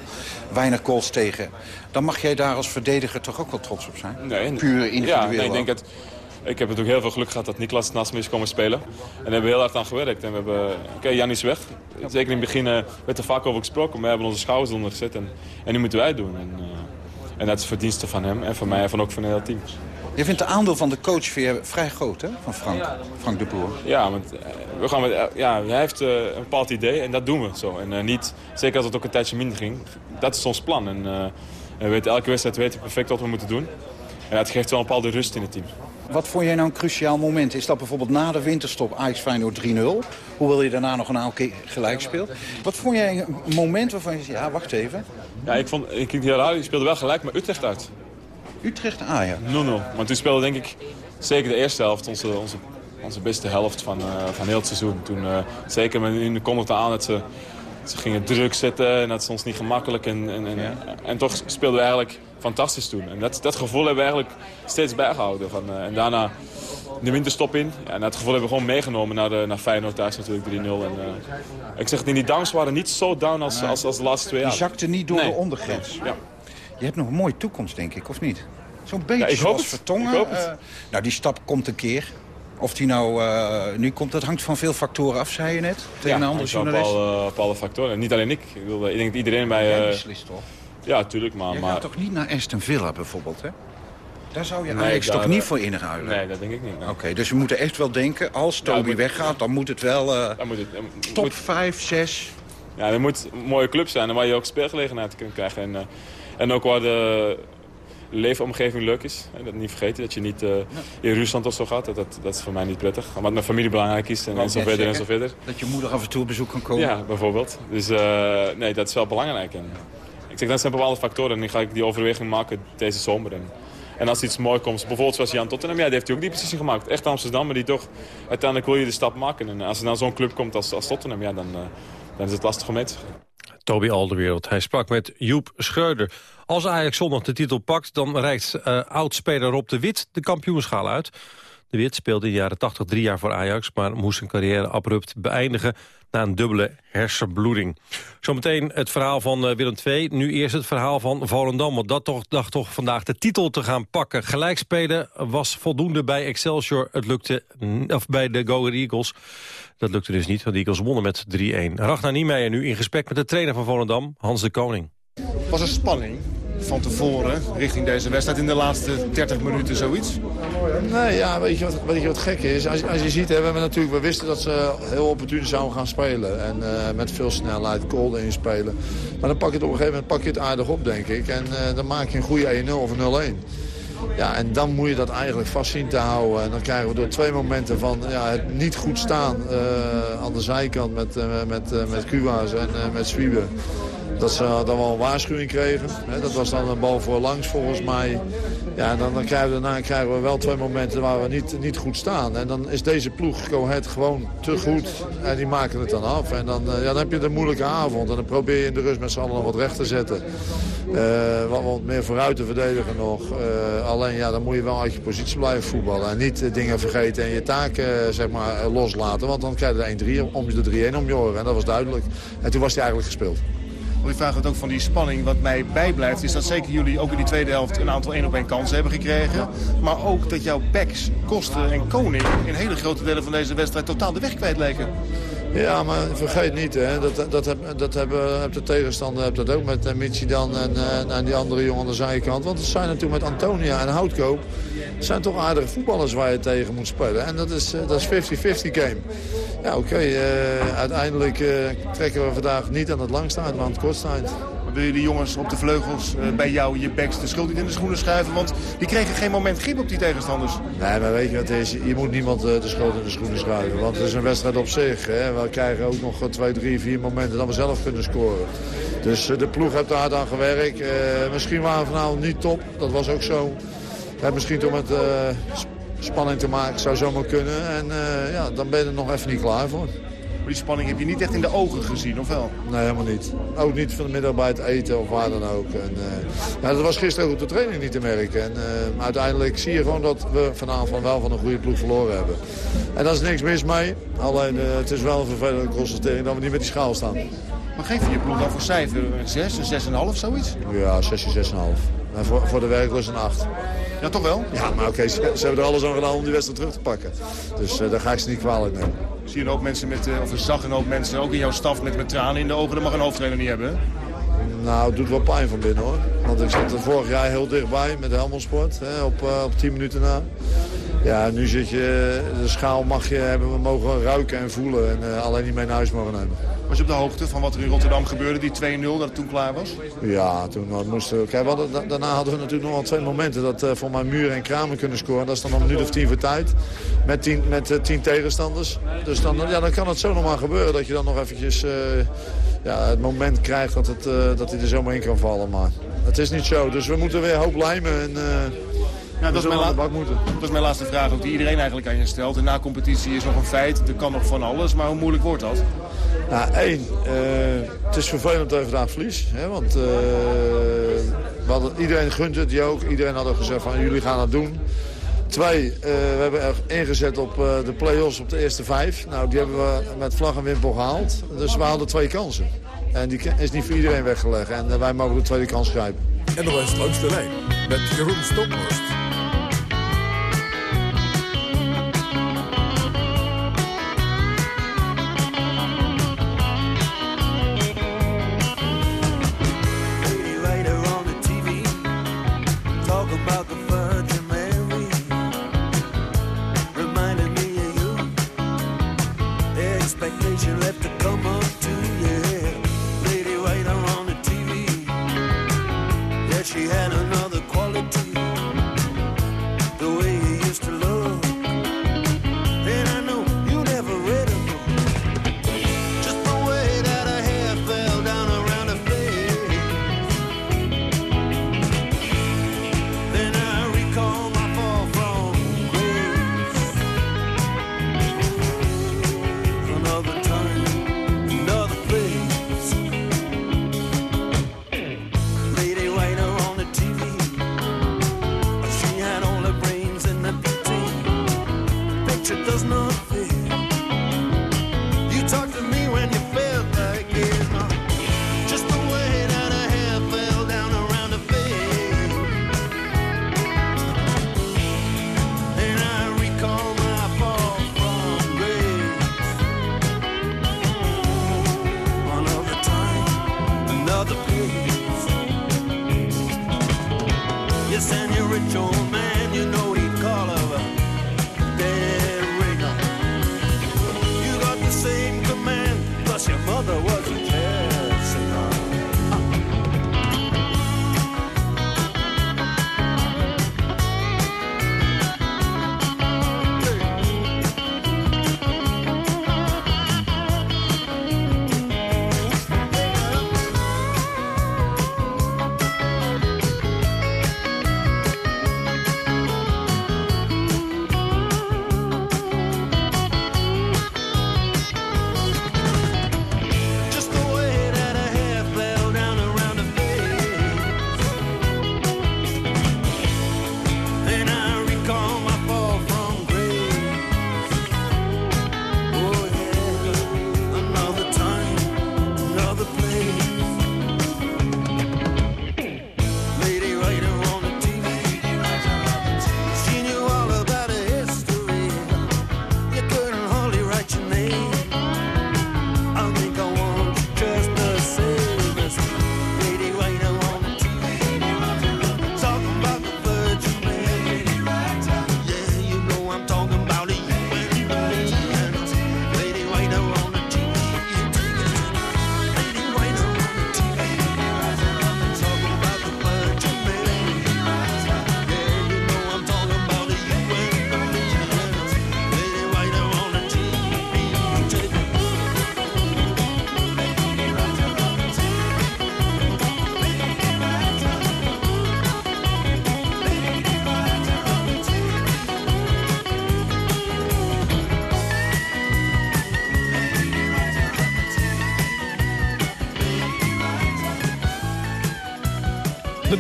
Weinig goals tegen dan mag jij daar als verdediger toch ook wel trots op zijn? Nee, Puur individueel. Ja, nee, ik, denk dat, ik heb natuurlijk heel veel geluk gehad dat Niklas naast me is komen spelen. En daar hebben we heel hard aan gewerkt. En we hebben, oké, okay, Jan is weg. Zeker in het begin uh, werd er vaak over gesproken. Maar we hebben onze schouders onder gezet en, en nu moeten wij het doen. En, uh, en dat is verdienste van hem en van mij en van ook van het hele team. Je vindt de aandeel van de coach vrij groot, hè? Van Frank, Frank de Boer. Ja, want we gaan met, ja, hij heeft uh, een bepaald idee en dat doen we zo. En niet, zeker als het ook een tijdje minder ging, dat is ons plan. En, en we weten, elke wedstrijd weten we perfect wat we moeten doen. En dat geeft wel een bepaalde rust in het team. Wat vond jij nou een cruciaal moment? Is dat bijvoorbeeld na de winterstop Ajax Feyenoord 3-0? Hoewel je daarna nog een aantal keer gelijk speelt. Wat vond jij een moment waarvan je zei, ja, wacht even. Ja, ik vond, ik heel raar, je speelde wel gelijk met Utrecht uit. Utrecht Ajax? 0-0. Maar toen speelde denk ik zeker de eerste helft onze, onze, onze beste helft van, uh, van heel het seizoen. Toen, uh, zeker met in de aan dat ze ze gingen druk zetten en dat is ons niet gemakkelijk. En, en, en, en, toch speelden we eigenlijk fantastisch toen. En dat, dat gevoel hebben we eigenlijk steeds bijgehouden. Van, uh, en daarna de winterstop in. Ja, en dat gevoel hebben we gewoon meegenomen naar, de, naar Feyenoord thuis natuurlijk 3-0. En, uh, ik zeg het, die downs waren niet zo down als, als, als de laatste twee jaar. Je zakte niet door nee. de ondergrens. Ja. Je hebt nog een mooie toekomst, denk ik, of niet? Zo'n beetje ja, ik zoals. Vertongen. Ik hoop het. Uh, nou, die stap komt een keer. Of die nou uh, nu komt, dat hangt van veel factoren af, zei je net. Tegen ja, een andere op journalist. alle, op alle factoren. Niet alleen ik. Ik, wil, ik denk dat iedereen bij... Jij Uh, beslist toch? ja, tuurlijk. Maar, Je maar... gaat toch niet naar Aston Villa bijvoorbeeld, hè? Daar zou je Nee, Ajax daar- toch niet voor inruilen? Nee, dat denk ik niet. nee. Oké, dus we moeten echt wel denken, als Ja, Toby weggaat, dan moet het wel eh, Dan moet het, top moet- 5, 6. Ja, er moet een mooie club zijn waar je ook speelgelegenheid kunt krijgen. En, eh, en ook waar de leefomgeving leuk is. Hè, Dat niet vergeten, dat je niet eh, in Rusland of zo gaat. Dat, dat, dat is voor mij niet prettig. Omdat mijn familie belangrijk is en, en zo verder en zo verder. Dat je moeder af en toe op bezoek kan komen. Ja, bijvoorbeeld. Dus eh, nee, dat is wel belangrijk. En, ik zeg, dat zijn bepaalde factoren en nu ga ik die overweging maken deze zomer. En, en als iets mooi komt, bijvoorbeeld zoals Jan Tottenham, ja, die heeft hij ook die beslissing gemaakt. Echt Amsterdam, maar die toch, uiteindelijk wil je de stap maken. En als er dan zo'n club komt als, als Tottenham, ja, dan, eh, dan is het lastig om mee te zeggen. Toby Alderwereld. Hij sprak met Joep Schreuder. Als Ajax zondag de titel pakt, dan reikt eh oud-speler Rob de Wit de kampioenschaal uit. De Wit speelde in de jaren 80 drie jaar voor Ajax... maar moest zijn carrière abrupt beëindigen na een dubbele hersenbloeding. Zometeen het verhaal van eh, Willem II. Nu eerst het verhaal van Volendam. Want dat toch, dacht toch vandaag de titel te gaan pakken. Gelijkspelen was voldoende bij Excelsior. Het lukte of bij de Go Eagles. Dat lukte dus niet, want de Eagles wonnen met 3-1. Ragnar Niemeyer nu in gesprek met de trainer van Volendam, Hans de Koning. Was er spanning van tevoren richting deze wedstrijd in de laatste 30 minuten zoiets? Nee, ja, weet je wat, weet je wat gek is? Als, als je ziet, hè, we, natuurlijk, we wisten dat ze heel opportun zouden gaan spelen. En eh, met veel snelheid, cold inspelen. Maar dan pak je het op een gegeven moment pak je het aardig op, denk ik. En eh, dan maak je een goede 1-0 of een 0-1. Ja, en dan moet je dat eigenlijk vast zien te houden. En dan krijgen we door twee momenten van ja, het niet goed staan eh, aan de zijkant met, eh, met, eh, met Kuwa's en met Zwiebe. Dat ze dan wel een waarschuwing kregen. Dat was dan een bal voorlangs volgens mij. Ja, dan, dan krijgen we, daarna krijgen we wel twee momenten waar we niet, niet goed staan. En dan is deze ploeg Ahead gewoon te goed. En die maken het dan af. En dan, ja, dan heb je een moeilijke avond. En dan probeer je in de rust met z'n allen nog wat recht te zetten. Wat meer vooruit te verdedigen nog. Alleen ja, dan moet je wel uit je positie blijven voetballen. En niet eh, dingen vergeten en je taken eh, zeg maar, eh, loslaten. Want dan krijg je de 1-3 om de 3-1 om je oren. En dat was duidelijk. En toen was hij eigenlijk gespeeld. Ik vraag het ook van die spanning. Wat mij bijblijft is dat zeker jullie ook in die tweede helft een aantal 1 op 1 kansen hebben gekregen. Maar ook dat jouw backs, Kosten en Koning in hele grote delen van deze wedstrijd totaal de weg kwijt leken. Ja, maar vergeet niet, hè, dat, dat, heb, dat hebben, heb de tegenstander hebt dat ook met uh, Michidan en, uh, en die andere jongen aan de zijkant. Want het zijn natuurlijk met Antonia en Houtkoop... het zijn toch aardige voetballers waar je tegen moet spelen. En dat is uh, dat is 50-50 game. Ja, oké, uiteindelijk trekken we vandaag niet aan het langste eind, maar aan het kortste eind. Wil je die jongens op de vleugels bij jou, je backs, de schuld niet in de schoenen schuiven? Want die kregen geen moment grip op die tegenstanders. Nee, maar weet je wat het is? Je moet niemand de schuld in de schoenen schuiven. Want het is een wedstrijd op zich. Hè. We krijgen ook nog twee, drie, vier momenten dat we zelf kunnen scoren. Dus de ploeg heeft daar hard aan gewerkt. misschien waren we vanavond niet top, dat was ook zo. Misschien toch met spanning te maken, zou zomaar kunnen. En ja, dan ben je er nog even niet klaar voor. Maar die spanning heb je niet echt in de ogen gezien, of wel? Nee, helemaal niet. Ook niet van de middag bij het eten of waar dan ook. En, uh, nou, dat was gisteren ook op de training niet te merken. En uh, uiteindelijk zie je gewoon dat we vanavond wel van een goede ploeg verloren hebben. En daar is niks mis mee. Alleen uh, het is wel een vervelende constatering dat we niet met die schaal staan. Maar geef je je ploeg dan voor cijfer? Een 6, een 6,5 zoiets? Ja, 6, 6,5. En voor, voor de werklust een 8. Ja, toch wel? Ja, maar oké, ze, ze, hebben er alles aan gedaan om die wedstrijd terug te pakken. Dus daar ga ik ze niet kwalijk nemen. Zie je hoop mensen met, uh, of een zag een hoop mensen, ook in jouw staf met, met tranen in de ogen. Dat mag een hoofdtrainer niet hebben, Nou, het doet wel pijn van binnen hoor. Want ik zat vorig jaar heel dichtbij met Helmond Sport, hè, op, uh, op 10 minuten na. Ja, nu zit je, de schaal mag je hebben, we mogen ruiken en voelen en uh, alleen niet mee naar huis mogen nemen. Was je op de hoogte van wat er in Rotterdam gebeurde, die 2-0, dat het toen klaar was? Ja, toen moesten we... Kijk, hadden, daarna hadden we natuurlijk nog wel twee momenten dat uh, voor mijn Muur en Kramer kunnen scoren. Dat is dan nog een minuut of tien voor tijd, met tien, met, uh, tien tegenstanders. Dus dan, ja, dan kan het zo nog maar gebeuren dat je dan nog eventjes ja, het moment krijgt dat, het, dat hij er zomaar in kan vallen. Maar het is niet zo, dus we moeten weer hoop lijmen en... Ja, dat, is mijn dat is mijn laatste vraag ook die iedereen eigenlijk aan je stelt. De na-competitie is nog een feit, er kan nog van alles, maar hoe moeilijk wordt dat? Nou, één, uh, het is vervelend dat je vandaag verlies. Hè, want uh, hadden, iedereen gunt het, ook. Iedereen had al gezegd van jullie gaan het doen. Twee, uh, we hebben er ingezet op de play-offs op de eerste vijf. Nou, die hebben we met vlag en wimpel gehaald. Dus we hadden twee kansen. En die is niet voor iedereen weggelegd. En wij mogen de tweede kans grijpen. En nog eens langs de lijn met Jeroen Stophorst.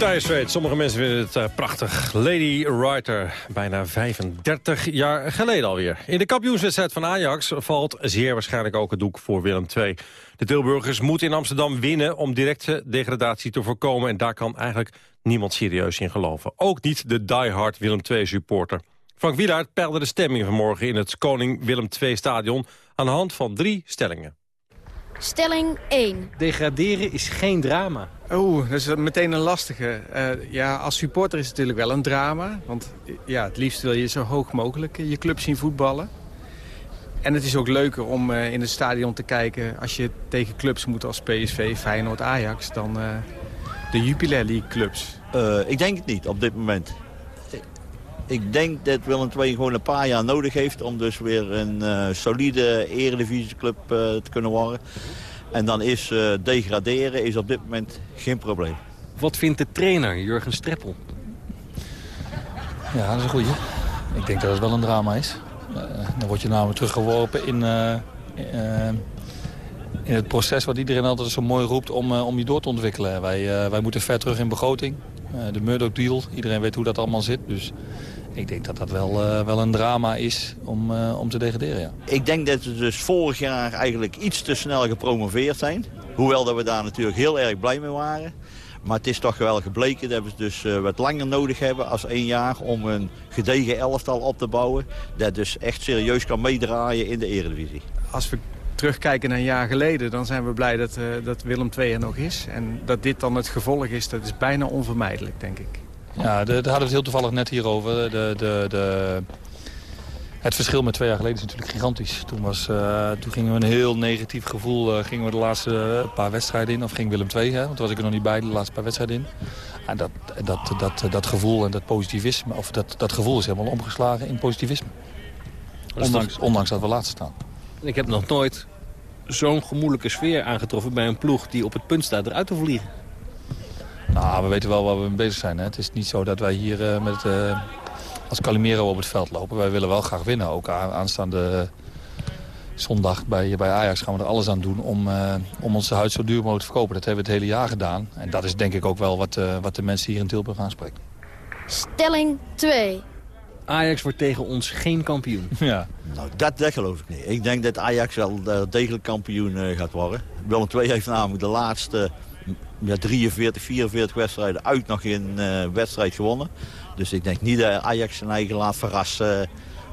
Dire. Sommige mensen vinden het uh, prachtig. Lady Writer, bijna 35 jaar geleden alweer. In de kampioenswedstrijd van Ajax valt zeer waarschijnlijk ook het doek voor Willem II. De Tilburgers moeten in Amsterdam winnen om directe degradatie te voorkomen. En daar kan eigenlijk niemand serieus in geloven. Ook niet de diehard Willem II-supporter. Frank Wielaert peilde de stemming vanmorgen in het Koning Willem II-stadion... aan de hand van drie stellingen. Stelling 1. Degraderen is geen drama. Oeh, dat is meteen een lastige. Uh, ja, als supporter is het natuurlijk wel een drama. Want ja, het liefst wil je zo hoog mogelijk je club zien voetballen. En het is ook leuker om uh, in het stadion te kijken... als je tegen clubs moet als PSV, Feyenoord, Ajax... dan uh, de Jupiler League clubs. ik denk het niet op dit moment. Ik denk dat Willem II gewoon een paar jaar nodig heeft... om dus weer een uh, solide eredivisieclub uh, te kunnen worden. En dan is uh, degraderen is op dit moment geen probleem. Wat vindt de trainer, Jurgen Streppel? Ja, dat is een goeie. Ik denk dat het wel een drama is. dan word je namelijk teruggeworpen in, in het proces wat iedereen altijd zo mooi roept om, om je door te ontwikkelen. Wij, wij moeten ver terug in begroting. de Murdoch deal, iedereen weet hoe dat allemaal zit. Dus ik denk dat dat wel, uh, wel een drama is om, uh, om te degraderen, ja. Ik denk dat we dus vorig jaar eigenlijk iets te snel gepromoveerd zijn. Hoewel dat we daar natuurlijk heel erg blij mee waren. Maar het is toch wel gebleken dat we dus uh, wat langer nodig hebben als één jaar... om een gedegen elftal op te bouwen... dat dus echt serieus kan meedraaien in de eredivisie. Als we terugkijken naar een jaar geleden... dan zijn we blij dat, dat Willem II er nog is. En dat dit dan het gevolg is, dat is bijna onvermijdelijk, denk ik. Ja, daar hadden we het heel toevallig net hier over. De, de, de, het verschil met twee jaar geleden is natuurlijk gigantisch. Toen, was, uh, toen gingen we een heel negatief gevoel, uh, gingen we de laatste paar wedstrijden in. Of ging Willem II, hè, want toen was ik er nog niet bij, de laatste paar wedstrijden in. En dat, dat, dat, dat gevoel en dat positivisme, of dat, dat gevoel is helemaal omgeslagen in positivisme. Ondanks, ondanks dat we laatst staan. Ik heb nog nooit zo'n gemoedelijke sfeer aangetroffen bij een ploeg die op het punt staat eruit te vliegen. Nou, we weten wel waar we mee bezig zijn. Hè. Het is niet zo dat wij hier uh, met, uh, als Calimero op het veld lopen. Wij willen wel graag winnen. Ook aanstaande zondag bij, bij Ajax gaan we er alles aan doen om, uh, om onze huid zo duur mogelijk te verkopen. Dat hebben we het hele jaar gedaan. En dat is denk ik ook wel wat, wat de mensen hier in Tilburg aanspreekt. Stelling 2. Ajax wordt tegen ons geen kampioen. (laughs) Ja. Nou, dat, dat geloof ik niet. Ik denk dat Ajax wel degelijk kampioen gaat worden. Willem II heeft namelijk de laatste ja, 43, 44 wedstrijden uit nog geen uh, wedstrijd gewonnen. Dus ik denk niet dat Ajax zijn eigen laat verrassen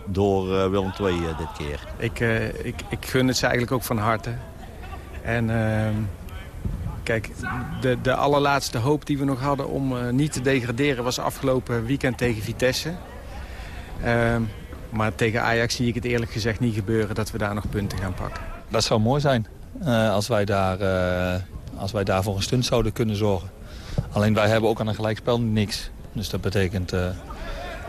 door uh, Willem II uh, dit keer. Ik, ik, ik gun het ze eigenlijk ook van harte. En ehm, kijk, de, de allerlaatste hoop die we nog hadden om niet te degraderen... was afgelopen weekend tegen Vitesse. Ehm, maar tegen Ajax zie ik het eerlijk gezegd niet gebeuren dat we daar nog punten gaan pakken. Dat zou mooi zijn als wij daar als wij daarvoor een stunt zouden kunnen zorgen. Alleen wij hebben ook aan een gelijkspel niks. Dus dat betekent uh,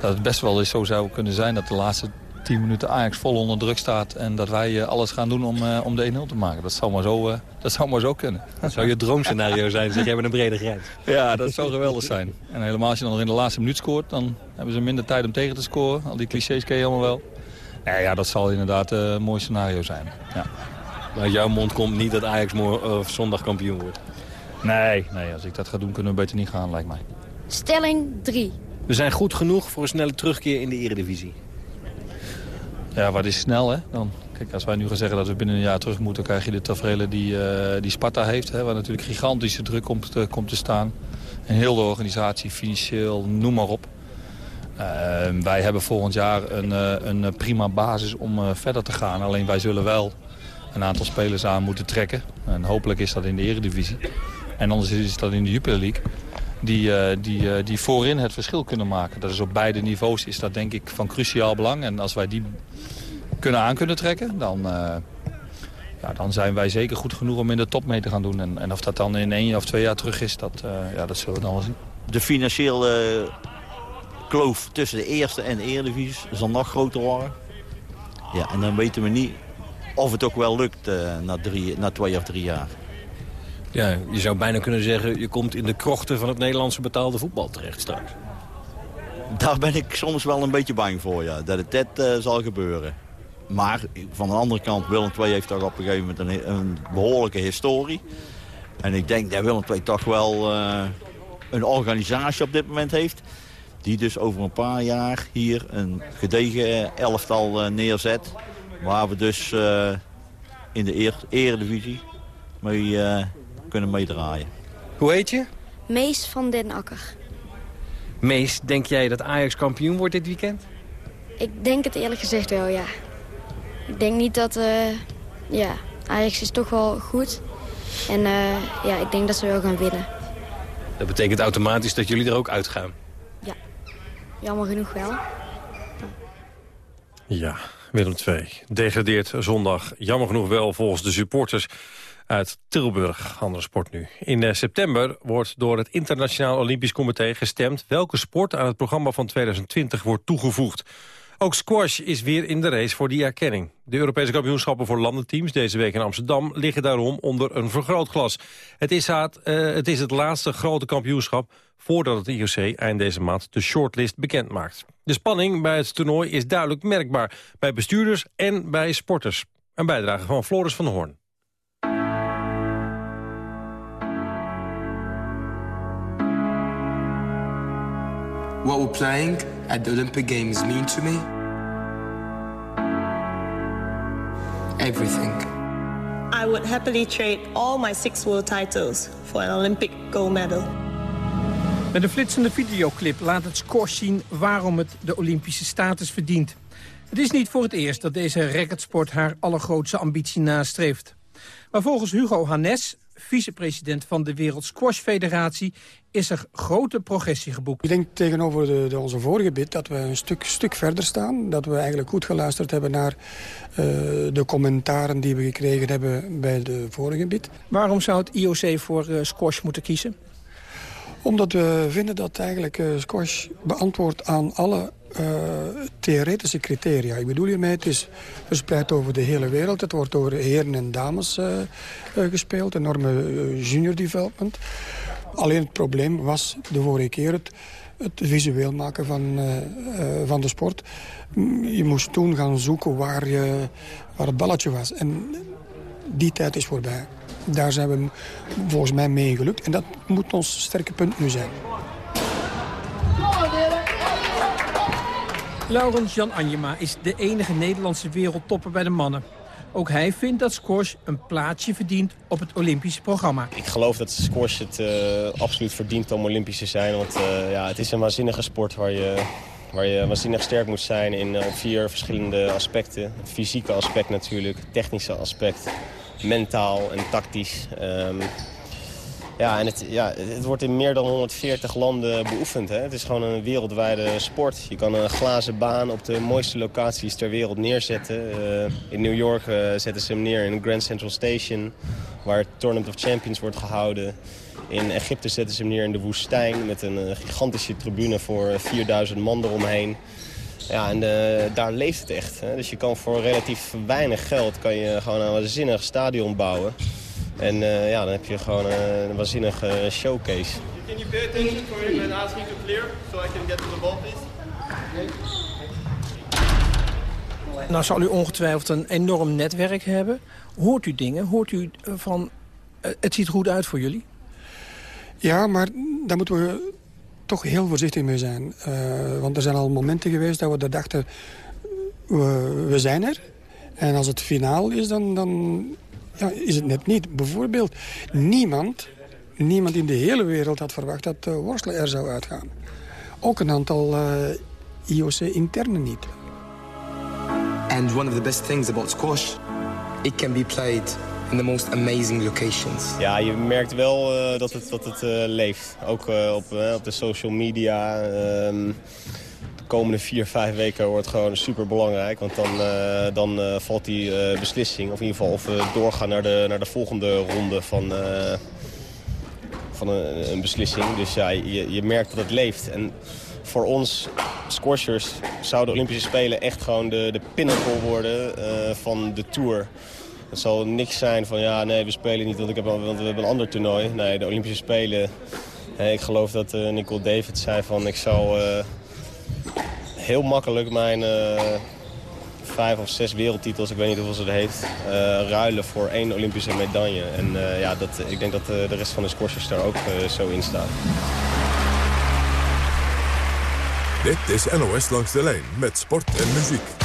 dat het best wel eens zo zou kunnen zijn... dat de laatste 10 minuten Ajax vol onder druk staat... en dat wij uh, alles gaan doen om, uh, om de 1-0 te maken. Dat zou maar zo, dat zou maar zo kunnen. Dat zou je droomscenario zijn, zeg jij met een brede grijs. Ja, dat zou geweldig zijn. En helemaal als je dan nog in de laatste minuut scoort... dan hebben ze minder tijd om tegen te scoren. Al die clichés ken je allemaal wel. Nee, ja, dat zal inderdaad een mooi scenario zijn. Ja. Maar uit jouw mond komt niet dat Ajax morgen, zondag kampioen wordt. Nee, nee, als ik dat ga doen kunnen we beter niet gaan, lijkt mij. Stelling 3. We zijn goed genoeg voor een snelle terugkeer in de eredivisie. Ja, wat is snel, hè? Dan, kijk, als wij nu gaan zeggen dat we binnen een jaar terug moeten... krijg je de tafereelen die, uh, die Sparta heeft. Hè, waar natuurlijk gigantische druk komt te, komt te staan. En heel de organisatie, financieel, noem maar op. Uh, wij hebben volgend jaar een, uh, een prima basis om verder te gaan. Alleen wij zullen wel een aantal spelers aan moeten trekken. En hopelijk is dat in de eredivisie. En anders is dat in de Jupiler League. Die, uh, die, uh, die voorin het verschil kunnen maken. Dat is op beide niveaus is dat denk ik van cruciaal belang. En als wij die kunnen aan kunnen trekken, dan, uh, ja, dan zijn wij zeker goed genoeg om in de top mee te gaan doen. En, en of dat dan in één of twee jaar terug is, dat, ja, dat zullen we dan wel zien. De financiële kloof tussen de eerste en de eredivisie zal nog groter worden. Ja, en dan weten we niet of het ook wel lukt na, drie, na twee of drie jaar. Ja, je zou bijna kunnen zeggen... je komt in de krochten van het Nederlandse betaalde voetbal terecht straks. Daar ben ik soms wel een beetje bang voor, ja. Dat het dit uh, zal gebeuren. Maar van de andere kant, Willem II heeft toch op een gegeven moment een, een behoorlijke historie. En ik denk dat Willem II toch wel uh, een organisatie op dit moment heeft... die dus over een paar jaar hier een gedegen elftal neerzet... waar we dus in de eer eredivisie mee kunnen meedraaien. Hoe heet je? Mees van den Akker. Mees, denk jij dat Ajax kampioen wordt dit weekend? Ik denk het eerlijk gezegd wel, ja. Ik denk niet dat... Uh, ja, Ajax is toch wel goed. En uh, ja, ik denk dat ze wel gaan winnen. Dat betekent automatisch dat jullie er ook uitgaan? Ja, jammer genoeg wel. Ja, Willem II degradeert zondag. Jammer genoeg wel volgens de supporters uit Tilburg. Andere sport nu. In eh, september wordt door het Internationaal Olympisch Comité gestemd... welke sport aan het programma van 2020 wordt toegevoegd. Ook squash is weer in de race voor die erkenning. De Europese kampioenschappen voor landenteams deze week in Amsterdam... liggen daarom onder een vergrootglas. Het is, het, uh, het, is het laatste grote kampioenschap... voordat het IOC eind deze maand de shortlist bekend maakt. De spanning bij het toernooi is duidelijk merkbaar... bij bestuurders en bij sporters. Een bijdrage van Floris van Hoorn. what we're playing at the Olympic Games mean to me? Everything. I would happily trade all my six world titles for an Olympic gold medal. Met een flitsende videoclip laat het squash zien waarom het de Olympische status verdient. Het is niet voor het eerst dat deze racketsport haar allergrootste ambitie nastreeft. Maar volgens Hugo Hannes, vicepresident van de Wereld Squash Federatie... is er grote progressie geboekt. Ik denk tegenover de, de, onze vorige bid dat we een stuk, stuk verder staan. Dat we eigenlijk goed geluisterd hebben naar uh, de commentaren die we gekregen hebben bij de vorige bid. Waarom zou het IOC voor uh, squash moeten kiezen? Omdat we vinden dat eigenlijk uh, squash beantwoordt aan alle theoretische criteria. Ik bedoel hiermee, het is verspreid over de hele wereld. Het wordt door heren en dames uh, uh, gespeeld, enorme junior development. Alleen het probleem was de vorige keer het, het visueel maken van, van de sport. Je moest toen gaan zoeken waar, je, waar het balletje was. En die tijd is voorbij. Daar zijn we volgens mij mee gelukt. En dat moet ons sterke punt nu zijn. Laurens Jan Anjema is de enige Nederlandse wereldtopper bij de mannen. Ook hij vindt dat squash een plaatsje verdient op het Olympische programma. Ik geloof dat squash het uh, absoluut verdient om Olympisch te zijn. Want uh, ja, het is een waanzinnige sport waar je, waar je waanzinnig sterk moet zijn in uh, vier verschillende aspecten. Het fysieke aspect natuurlijk, het technische aspect, mentaal en tactisch. Um, ja, en het, ja, het wordt in meer dan 140 landen beoefend. Hè. Het is gewoon een wereldwijde sport. Je kan een glazen baan op de mooiste locaties ter wereld neerzetten. Uh, in New York uh, zetten ze hem neer in Grand Central Station... waar het Tournament of Champions wordt gehouden. In Egypte zetten ze hem neer in de woestijn... met een uh, gigantische tribune voor 4000 man eromheen. Ja, en daar leeft het echt. Hè. Dus je kan voor relatief weinig geld kan je gewoon een waanzinnig stadion bouwen... En uh, ja, dan heb je gewoon uh, een waanzinnige showcase. Can you pay attention for me when asking to clear, so I can get to the ball, please? Nou zal u ongetwijfeld een enorm netwerk hebben. Hoort u dingen? Hoort u van, uh, het ziet goed uit voor jullie? Ja, maar daar moeten we toch heel voorzichtig mee zijn. want er zijn al momenten geweest dat we dachten, we, we zijn er. En als het finaal is, dan, dan ja, is het net niet. Bijvoorbeeld, niemand, niemand in de hele wereld had verwacht dat uh, worstelen er zou uitgaan. Ook een aantal uh, eh, IOC-internen niet. And one of the best things about squash, it can be played in the most amazing locations. Ja, je merkt wel uh, dat het, dat het leeft. Ook op, op de social media. Um, komende vier, vijf weken wordt gewoon super belangrijk. Want dan, uh, dan uh, valt die uh, beslissing, of in ieder geval of we doorgaan naar de, naar de volgende ronde van, van een, beslissing. Dus ja, je, je merkt dat het leeft. En voor ons squashers zouden de Olympische Spelen echt gewoon de, de pinnacle worden van de Tour. Het zal niks zijn van ja, nee, we spelen niet, want, ik heb, want we hebben een ander toernooi. Nee, de Olympische Spelen... ik geloof dat Nicole David zei van ik zou heel makkelijk mijn eh, vijf of zes wereldtitels, ik weet niet hoeveel ze er heeft, eh, ruilen voor één Olympische medaille. En eh, ja, dat, ik denk dat de rest van de scorsers daar ook zo in staat. Dit is NOS Langs de Lijn met sport en muziek.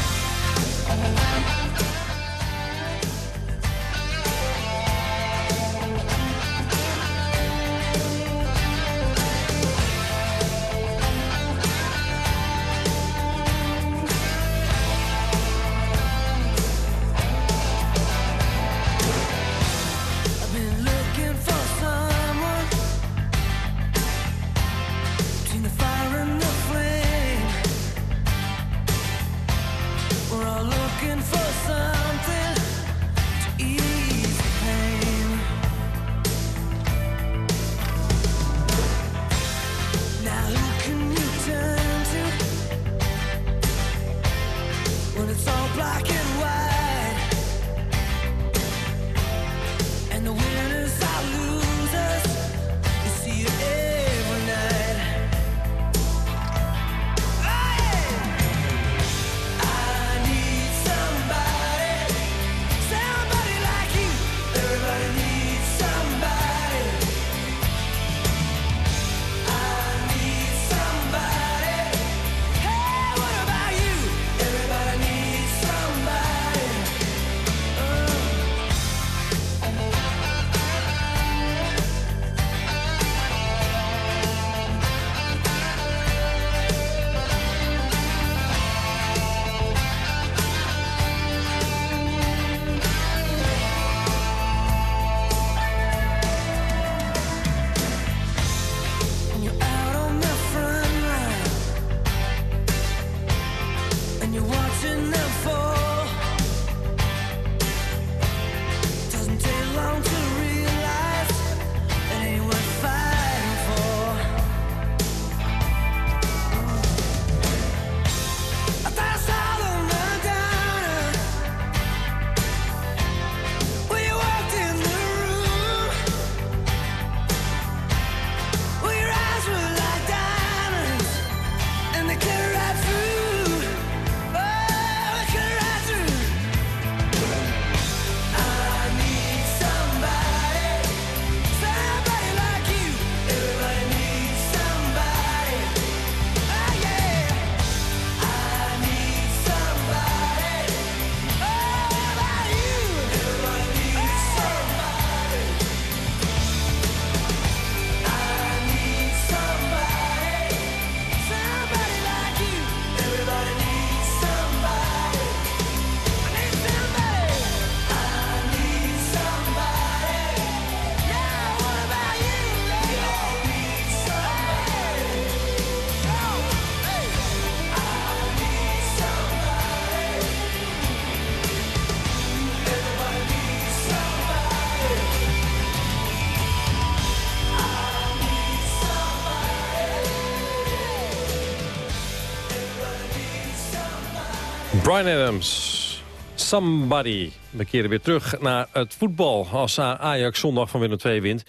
Brian Adams, Somebody. We keren weer terug naar het voetbal. Als Ajax zondag van Willem II wint,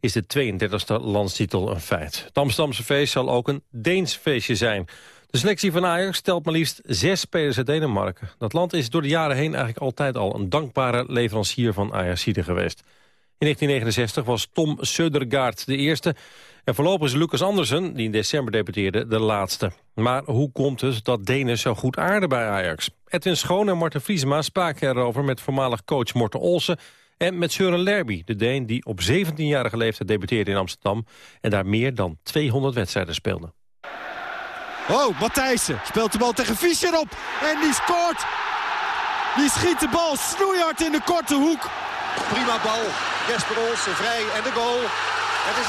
is de 32e landstitel een feit. Het Amsterdamse feest zal ook een Deens feestje zijn. De selectie van Ajax telt maar liefst zes spelers uit Denemarken. Dat land is door de jaren heen eigenlijk altijd al een dankbare leverancier van Ajaxide geweest. In 1969 was Tom Södergaard de eerste. En voorlopig is Lucas Andersen, die in december debuteerde, de laatste. Maar hoe komt het dat Denen zo goed aarden bij Ajax? Edwin Schoon en Marten Vriesema spraken erover met voormalig coach Morten Olsen... en met Søren Lerby, de Deen die op 17-jarige leeftijd debuteerde in Amsterdam... en daar meer dan 200 wedstrijden speelde. Oh, Matthijssen speelt de bal tegen Fischer op. En die scoort. Die schiet de bal snoeihard in de korte hoek. Prima bal. Jesper Olsen vrij en de goal. Het is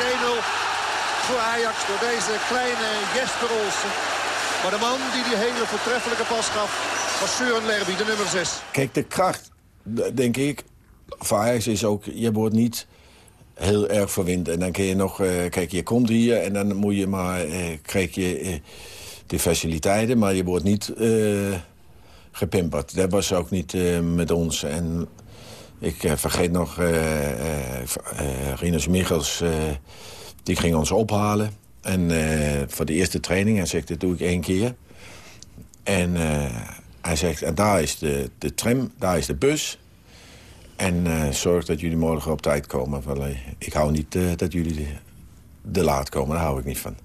1-0 voor Ajax door deze kleine Jesper Olsen. Maar de man die die hele voortreffelijke pas gaf was Søren Lerby, de nummer 6. Kijk, de kracht, denk ik, van Ajax is ook... je wordt niet heel erg verwend. En dan kun je nog... eh, kijk, je komt hier en dan moet je maar... eh, krijg je eh, de faciliteiten, maar je wordt niet gepimperd. Dat was ook niet met ons. En ik vergeet nog... Rinus Michels, die ging ons ophalen. En eh, voor de eerste training, hij zegt, dat doe ik één keer. En eh, hij zegt, en daar is de, de tram, daar is de bus. En eh, zorg dat jullie morgen op tijd komen. Ik hou niet dat jullie de, laat komen, daar hou ik niet van.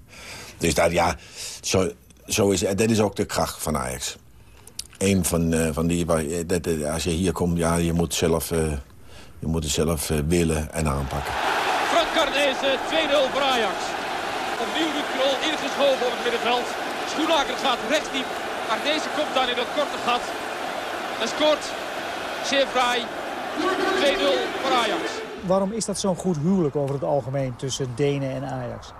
Dus dat, ja, zo, zo is, dat is ook de kracht van Ajax. Een van, van die, dat, als je hier komt, ja, je moet, zelf, je moet het zelf willen en aanpakken. Carnese, 2-0 voor Ajax. Opnieuw Ruud Krol ingeschoven op het middenveld. Schoenmaker gaat recht diep. Maar deze komt dan in dat korte gat. En scoort zeer fraai. 2-0 voor Ajax. Waarom is dat zo'n goed huwelijk over het algemeen tussen Denen en Ajax?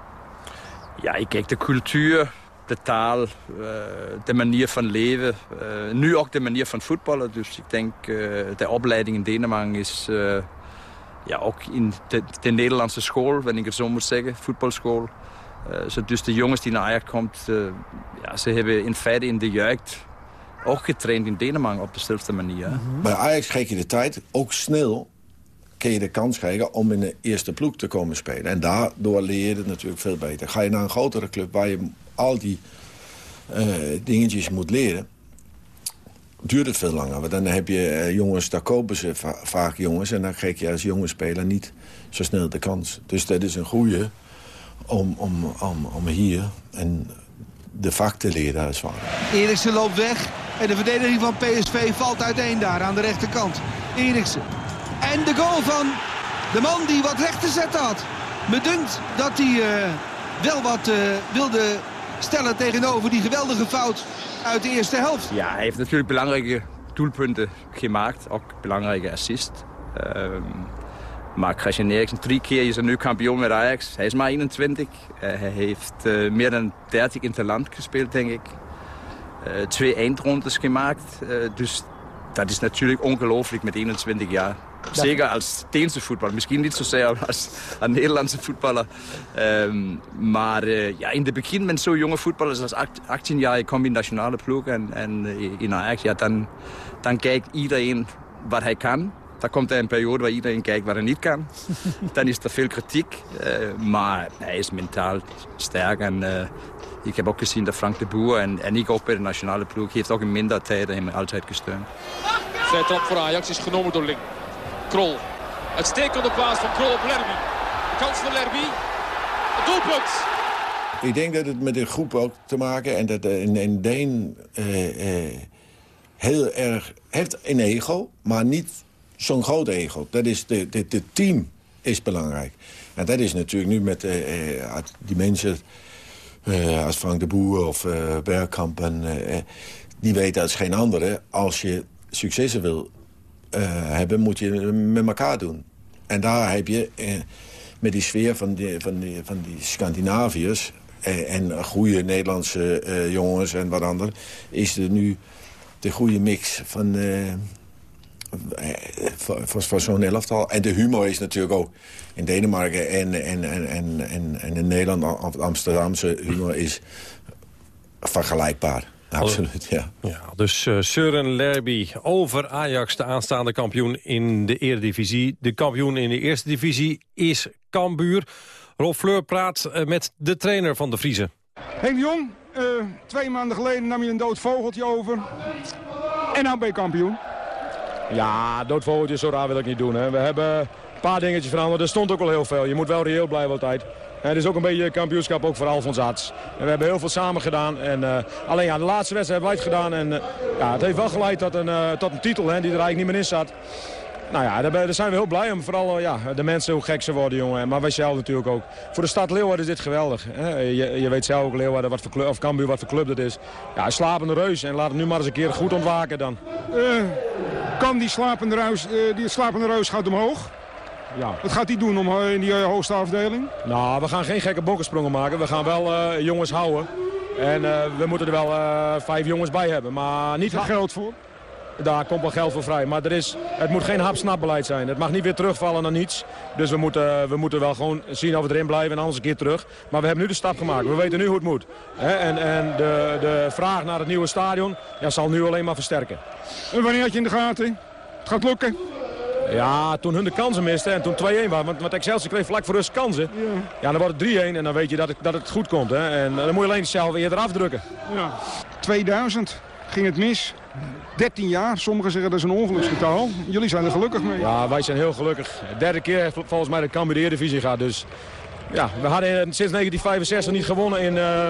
Ja, ik kijk de cultuur, de taal, eh, de manier van leven. eh, nu ook de manier van voetballen. Dus ik denk eh, de opleiding in Denemarken is eh, ja, ook in de, de Nederlandse school, wenn ik het zo moet zeggen, voetbalschool. Eh, zo dus de jongens die naar Ajax komt, eh, ja, ze hebben in feite in de jeugd ook getraind in Denemarken op dezelfde manier. hè. Bij Ajax krijg je de tijd, ook snel kun je de kans krijgen om in de eerste ploeg te komen spelen. En daardoor leer je het natuurlijk veel beter. Ga je naar een grotere club waar je al die eh, dingetjes moet leren... duurt het veel langer. Want dan heb je eh, jongens, daar kopen ze va- vaak jongens... en dan krijg je als jonge speler niet zo snel de kans. Dus dat is een goede om, om, om, om hier en de vak te leren ware. Eriksen loopt weg en de verdediging van PSV valt uiteen daar aan de rechterkant. Eriksen. En de goal van de man die wat recht te zetten had. Me dunkt dat hij eh, wel wat eh, wilde stellen tegenover die geweldige fout uit de eerste helft. Ja, hij heeft natuurlijk belangrijke doelpunten gemaakt. Ook belangrijke assist. Ehm, maar Christian Eriksen, drie keer is er nu kampioen met Ajax. Hij is maar 21. Eh, hij heeft eh, meer dan 30 interland gespeeld, denk ik. Eh, twee eindrondes gemaakt. Dus dat is natuurlijk ongelooflijk met 21 jaar. Zeker als Deense voetballer. Misschien niet zozeer (laughs) als, als Nederlandse voetballer. Ehm, maar eh, ja, in het begin met zo'n jonge voetballers als 18 jaar... je komt in de nationale ploeg en, en eh, in Ajax... Ja, dan, dan kijkt iedereen wat hij kan. Dan komt er een periode waar iedereen kijkt wat hij niet kan. (laughs) dan is er veel kritiek. eh, maar hij is mentaal sterk. En ik heb ook gezien dat Frank de Boer en, en ik ook bij de nationale ploeg... heeft ook in minder tijd hem altijd gesteund. Vrij trap voor Ajax is genomen door Link. Krol. Uitstekende paas van Krol op Lerby. De kans voor Lerby. Doelpunt. Ik denk dat het met de groep ook te maken... en dat een, een Deen eh, eh, heel erg... heeft een ego, maar niet zo'n groot ego. Dat is de, de, team is belangrijk. En dat is natuurlijk nu met eh, die mensen... als Frank de Boer of Bergkamp... En, die weten als geen andere... als je successen wil hebben, moet je met elkaar doen. En daar heb je... eh, met die sfeer van die, van die, van die Scandinaviërs... eh, en goede Nederlandse eh, jongens en wat ander... is er nu de goede mix van... eh, eh, voor, voor zo'n elftal. En de humor is natuurlijk ook in Denemarken en, en, en, en, en, in Nederland... Am- Amsterdamse humor is vergelijkbaar. Absoluut, ja. Ja, dus eh, Søren Lerby over Ajax, de aanstaande kampioen in de Eredivisie. De kampioen in de Eerste Divisie is Cambuur. Rolf Fleur praat eh, met de trainer van de Vriezen. Henk Jong, eh, twee maanden geleden nam je een dood vogeltje over. En nou ben je kampioen. Ja, doodvogeltjes, zo raar wil ik niet doen. Hè. We hebben een paar dingetjes veranderd. Er stond ook al heel veel. Je moet wel reëel blijven altijd. En het is ook een beetje kampioenschap ook voor Alfons Arts. We hebben heel veel samen gedaan. En, eh, alleen ja, de laatste wedstrijd hebben wij het gedaan. En eh, ja, het heeft wel geleid tot een, eh, tot een titel hè, die er eigenlijk niet meer in zat. Nou ja, daar, zijn we heel blij om. Vooral eh, ja, de mensen, hoe gek ze worden, jongen. Maar wij zelf natuurlijk ook. Voor de stad Leeuwarden is dit geweldig. Hè? Je, je weet zelf ook, Leeuwarden, wat voor club, of Cambuur, wat voor club dat is. Ja, slapende reus. En laat het nu maar eens een keer goed ontwaken dan. Eh, kan die slapende reus, eh, die slapende reus gaat omhoog? Ja. Wat gaat hij doen om, eh, in die eh, hoogste afdeling? Nou, we gaan geen gekke bokkensprongen maken. We gaan wel eh, jongens houden. En we moeten er wel vijf jongens bij hebben. Maar niet Is er geld voor? Daar komt wel geld voor vrij. Maar er is, het moet geen hap-snap-beleid zijn. Het mag niet weer terugvallen naar niets. Dus we moeten, we moeten wel gewoon zien of we erin blijven en anders een keer terug. Maar we hebben nu de stap gemaakt. We weten nu hoe het moet. En, en de, de vraag naar het nieuwe stadion ja, zal nu alleen maar versterken. En wanneer had je in de gaten? Het gaat lukken. Ja, toen hun de kansen misten en toen 2-1 was. Want, want Excelsior kreeg vlak voor rust kansen. Ja, dan wordt het 3-1 en dan weet je dat het, dat het goed komt. Hè? En dan moet je alleen zelf eerder afdrukken. Ja. 2000 ging het mis. 13 jaar. Sommigen zeggen dat is een ongeluksgetal. Jullie zijn er gelukkig mee. Ja, wij zijn heel gelukkig. De derde keer heeft volgens mij de Cambuur de Eredivisie gehad. Dus ja, we hadden sinds 1965 niet gewonnen in, eh,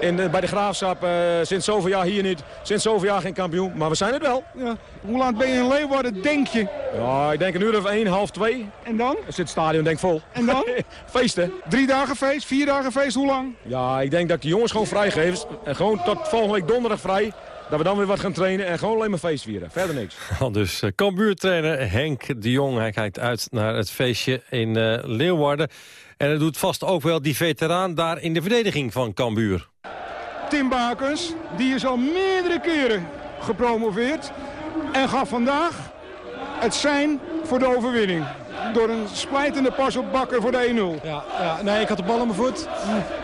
in, bij de Graafschap. eh, sinds zoveel jaar hier niet. Sinds zoveel jaar geen kampioen. Maar we zijn het wel. Ja. Hoe laat ben je in Leeuwarden, denk je? Ja, ik denk een uur of één, half twee. En dan? Dan zit het stadion denk ik vol. En dan? (laughs) Feesten. Drie dagen feest, vier dagen feest, hoe lang? Ja, ik denk dat ik de jongens gewoon vrij geef. En gewoon tot volgende week donderdag vrij. Dat we dan weer wat gaan trainen en gewoon alleen maar feest vieren. Verder niks. (laughs) Al dus uh, Cambuur-trainer Henk de Jong. Hij kijkt uit naar het feestje in uh, Leeuwarden. En het doet vast ook wel die veteraan daar in de verdediging van Cambuur. Tim Bakens, die is al meerdere keren gepromoveerd. En gaf vandaag het zijn voor de overwinning. Door een splijtende pas op Bakker voor de 1-0. Ja, ja, nee, ik had de bal aan mijn voet.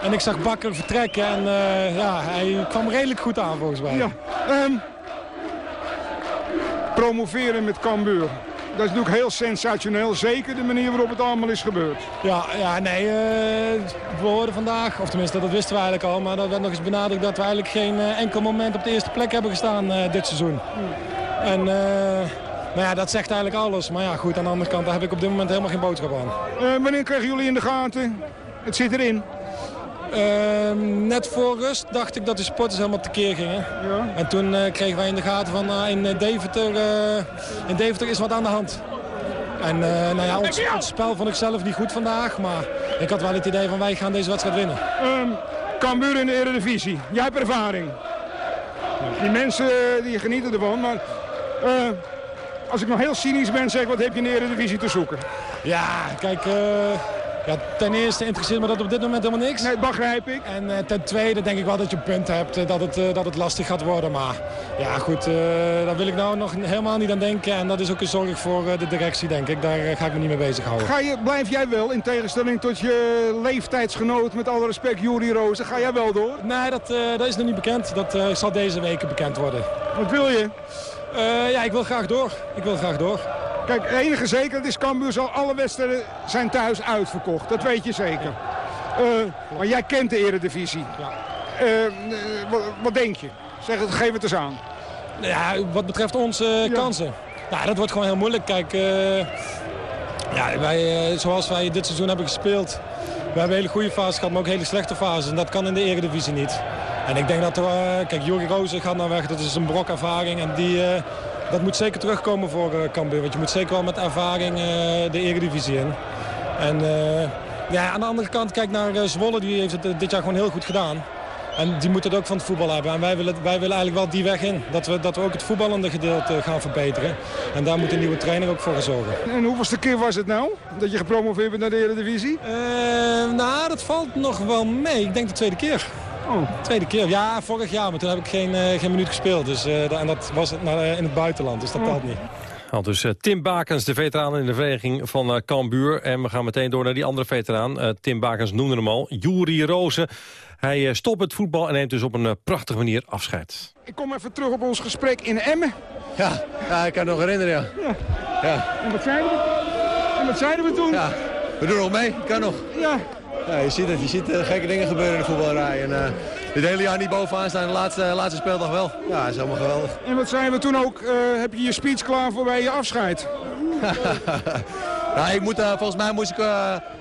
En ik zag Bakker vertrekken. En uh, ja, hij kwam redelijk goed aan volgens mij. Ja, um, promoveren met Cambuur. Dat is natuurlijk heel sensationeel. Zeker de manier waarop het allemaal is gebeurd. Ja, ja nee. Uh, we hoorden vandaag, of tenminste dat wisten we eigenlijk al. Maar dat werd nog eens benadrukt dat we eigenlijk geen uh, enkel moment op de eerste plek hebben gestaan uh, dit seizoen. En nou ja, dat zegt eigenlijk alles. Maar ja, goed, aan de andere kant daar heb ik op dit moment helemaal geen boodschap aan. wanneer krijgen jullie in de gaten? Het zit erin. Uh, net voor rust dacht ik dat de sporters helemaal tekeer gingen. Ja. En toen uh, kregen wij in de gaten van uh, in, Deventer, uh, in Deventer is wat aan de hand. En nou ja, ons, ons, spel vond ik zelf niet goed vandaag. Maar ik had wel het idee van wij gaan deze wedstrijd winnen. Um, Cambuur in de Eredivisie. Jij hebt ervaring. Die mensen die genieten ervan. Maar als ik nog heel cynisch ben zeg wat heb je in de Eredivisie te zoeken? Ja, kijk... Ja, ten eerste interesseert me dat op dit moment helemaal niks. Nee, begrijp ik. En uh, ten tweede denk ik wel dat je een punt hebt uh, dat, het, uh, dat het lastig gaat worden. Maar ja, goed, daar wil ik nou nog helemaal niet aan denken. En dat is ook een zorg voor de directie, denk ik. Daar ga ik me niet mee bezighouden. Ga je, blijf jij wel, in tegenstelling tot je leeftijdsgenoot, met alle respect, Juri Rozen, ga jij wel door? Nee, dat, dat is nog niet bekend. Dat zal deze week bekend worden. Wat wil je? ja, ik wil graag door. Ik wil graag door. Kijk, de enige zekerheid is Cambuur zal alle wedstrijden zijn thuis uitverkocht. Dat weet je zeker. Uh, maar jij kent de eredivisie. Ja. Uh, wat, wat, denk je? Zeg het, geef het eens aan. Ja, wat betreft onze ja. kansen. Ja, dat wordt gewoon heel moeilijk. Kijk, uh, ja, wij, zoals wij dit seizoen hebben gespeeld... We hebben hele goede fases gehad, maar ook hele slechte fases. En dat kan in de eredivisie niet. En ik denk dat er... kijk, Jorgi Rozen gaat naar weg. Dat is een brok ervaring. En die dat moet zeker terugkomen voor uh, Cambuur. Want je moet zeker wel met ervaring uh, de eredivisie in. En uh, ja, aan de andere kant, kijk naar Zwolle. Die heeft het dit jaar gewoon heel goed gedaan. En die moeten het ook van het voetbal hebben. En wij willen, wij willen eigenlijk wel die weg in. Dat we, dat we ook het voetballende gedeelte gaan verbeteren. En daar moet een nieuwe trainer ook voor zorgen. En hoeveelste keer was het nou? Dat je gepromoveerd bent naar de Eredivisie? nou, dat valt nog wel mee. Ik denk de tweede keer. Oh. Tweede keer. Ja, vorig jaar, maar toen heb ik geen, uh, geen minuut gespeeld. Dus, uh, en dat was het, uh, in het buitenland, dus dat Oh. telt niet. Al dus Tim Bakens, de veteraan in de vereniging van Cambuur. En we gaan meteen door naar die andere veteraan. Tim Bakens noemde hem al, Juri Rozen. Hij stopt het voetbal en neemt dus op een prachtige manier afscheid. Ik kom even terug op ons gesprek in Emmen. Ja, ja ik kan het nog herinneren, ja. Ja. ja. En wat zeiden we? En wat zeiden we toen? Ja, we doen nog mee, kan nog. Ja. Ja, je ziet het, je ziet uh, gekke dingen gebeuren in de voetballerij. En, uh, dit hele jaar niet bovenaan staan, de laatste, laatste speeldag wel. Ja, dat is helemaal geweldig. En wat zijn we toen ook? Uh, heb je je speech klaar voor bij je afscheid? (laughs) ja, ik moet, volgens mij moest ik,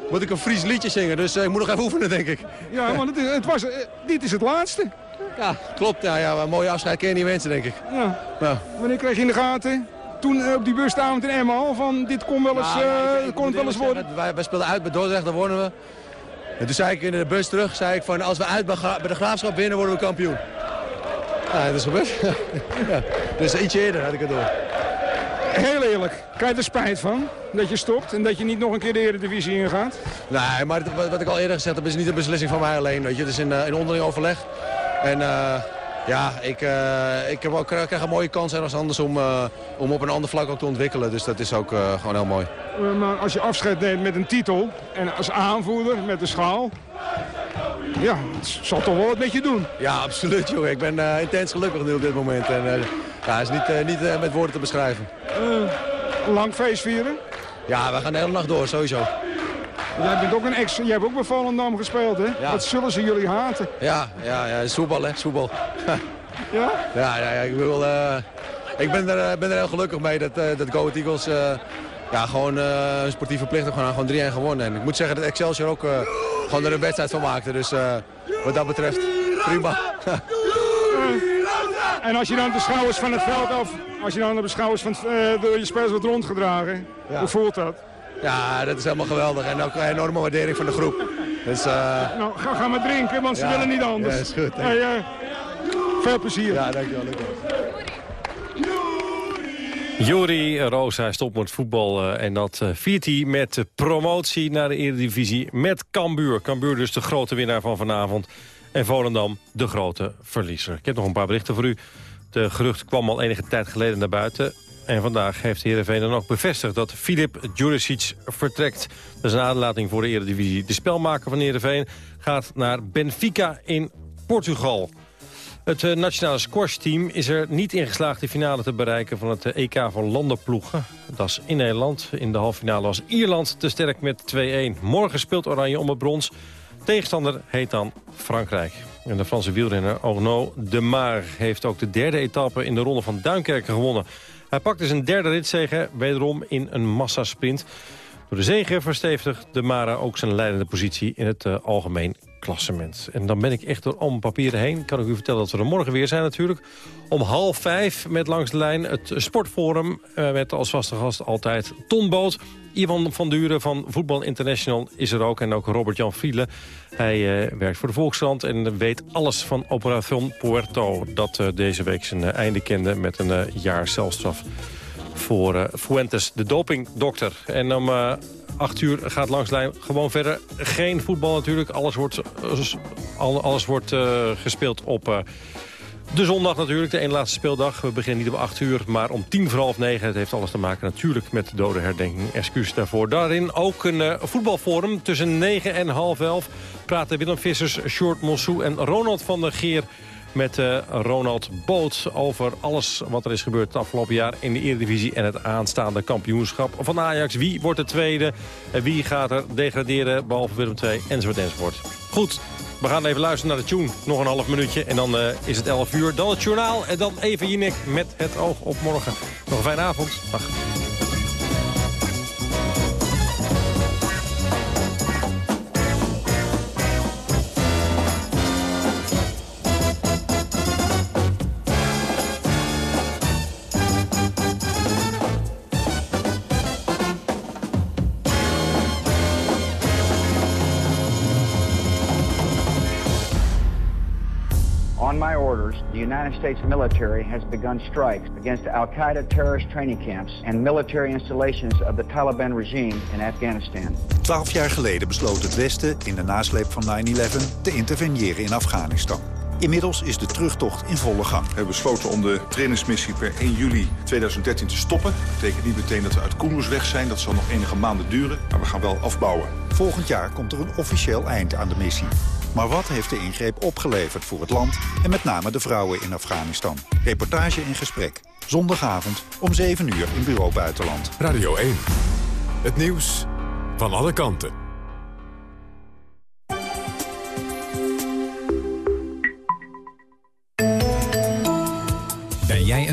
moet ik een Fries liedje zingen, dus ik moet nog even oefenen, denk ik. Ja, (laughs) want het, het was, dit is het laatste. Ja, klopt. Ja, ja, een mooie afscheid kun je niet wensen, denk ik. Ja. Wanneer kreeg je in de gaten? Toen op die bustavond in Emmen al, van dit kon wel eens, ja, ik, ik, kon het wel eens worden. Wij, wij speelden uit bij Dordrecht, daar wonnen we. En toen zei ik in de bus terug, zei ik van als we uit bij de Graafschap winnen, worden we kampioen. Ja, dat is gebeurd. (laughs) ja. Dus ietsje eerder had ik het door. Heel eerlijk, krijg je er spijt van dat je stopt en dat je niet nog een keer de Eredivisie ingaat? Nee, maar wat ik al eerder gezegd heb, is niet een beslissing van mij alleen. Weet je. Het is in, in onderling overleg. En uh, ja, ik, uh, ik heb ook, krijg een mooie kans ergens anders om, uh, om op een ander vlak ook te ontwikkelen. Dus dat is ook gewoon heel mooi. Maar als je afscheid neemt met een titel en als aanvoerder met de schaal... Ja, het zal toch wel wat met je doen. Ja, absoluut, jongen. Ik ben intens gelukkig nu op dit moment. En, ja, het is niet, niet met woorden te beschrijven. lang feest vieren? Ja, we gaan de hele nacht door, sowieso. Jij bent ook een ex. Jij hebt ook bij Volendam gespeeld, hè? Ja. Wat zullen ze jullie haten? Ja, ja, ja. Soepbal, hè? Soepbal. (laughs) ja? Ja, ja, ja. Ik, bedoel, ik ben, er, ben er heel gelukkig mee dat, dat Go Eagles ja, gewoon uh, een sportieve plicht hebben gewoon 3-1 gewonnen. En ik moet zeggen dat Excelsior ook uh, gewoon er een wedstrijd van maakte. Dus uh, wat dat betreft Prima. (laughs) En als je dan de schouwers van het veld af, als je dan de schouwers van, uh, door je spelers wordt rondgedragen, Ja. hoe voelt dat? Ja, dat is helemaal geweldig. En ook een enorme waardering van de groep. Dus, eh, Nou, ga, ga maar drinken, want ze Ja. willen niet anders. Ja, is goed, hè. Hey, eh, veel plezier. Ja, dankjewel. dankjewel. Jori Roos, hij stopt met voetbal eh, en dat eh, viert hij met promotie naar de Eredivisie met Cambuur. Cambuur dus de grote winnaar van vanavond en Volendam de grote verliezer. Ik heb nog een paar berichten voor u. De gerucht kwam al enige tijd geleden naar buiten. En vandaag heeft Heerenveen dan ook bevestigd dat Filip Juricic vertrekt. Dat is een voor de Eredivisie. De spelmaker van Heerenveen gaat naar Benfica in Portugal. Het eh, nationale squashteam is er niet in geslaagd de finale te bereiken van het eh, EK van landenploegen. Dat is in Nederland. In de halve finale was Ierland te sterk met 2-1. Morgen speelt Oranje om het brons. Tegenstander heet dan Frankrijk. En de Franse wielrenner Arnaud de Maar heeft ook de derde etappe in de ronde van Duinkerken gewonnen. Hij pakte zijn derde ritzege wederom in een massasprint. Door de zege verstevigt de Mara ook zijn leidende positie in het eh, algemeen klassement. En dan ben ik echt door al papieren heen. Kan ik u vertellen dat we er morgen weer zijn natuurlijk. Om half vijf met langs de lijn het sportforum. eh, met als vaste gast altijd Ton Boot. Ivan van Duren van Voetbal International is er ook. En ook Robert-Jan Vrielen. Hij eh, werkt voor de Volkskrant en weet alles van Operación Puerto. Dat eh, deze week zijn eh, einde kende met een jaar celstraf voor Fuentes, de dopingdokter. En om 8 uur gaat langs de lijn gewoon verder. Geen voetbal natuurlijk. Alles wordt, al- alles wordt gespeeld op de zondag natuurlijk. De ene laatste speeldag. We beginnen niet om 8 uur, maar om tien voor half negen. Het heeft alles te maken natuurlijk met de dodenherdenking. Excuus daarvoor. Daarin ook een eh, voetbalforum. Tussen 9 en half 11 praten Willem Vissers, Short Mossou en Ronald van der Geer met eh, Ronald Boot over alles wat er is gebeurd het afgelopen jaar in de Eredivisie en het aanstaande kampioenschap van Ajax. Wie wordt de tweede en wie gaat er degraderen behalve Willem II enzovoort enzovoort. Goed, we gaan even luisteren naar de tune. Nog een half minuutje en dan eh, is het 11 uur. Dan het journaal en dan even Jinek met het oog op morgen. Nog een fijne avond. Dag. United States military has begun strikes against Al Qaeda terrorist training camps and military installations of the Taliban regime in Afghanistan. Twaalf jaar geleden besloot het Westen in de nasleep van 9-11 te interveneren in Afghanistan. Inmiddels is de terugtocht in volle gang. We hebben besloten om de trainingsmissie per 1 juli 2013 te stoppen. Dat betekent niet meteen dat we uit Kunduz weg zijn. Dat zal nog enige maanden duren. Maar we gaan wel afbouwen. Volgend jaar komt er een officieel eind aan de missie. Maar wat heeft de ingreep opgeleverd voor het land en met name de vrouwen in Afghanistan? Reportage in gesprek. Zondagavond om 7 uur in Bureau Buitenland. Radio 1. Het nieuws van alle kanten.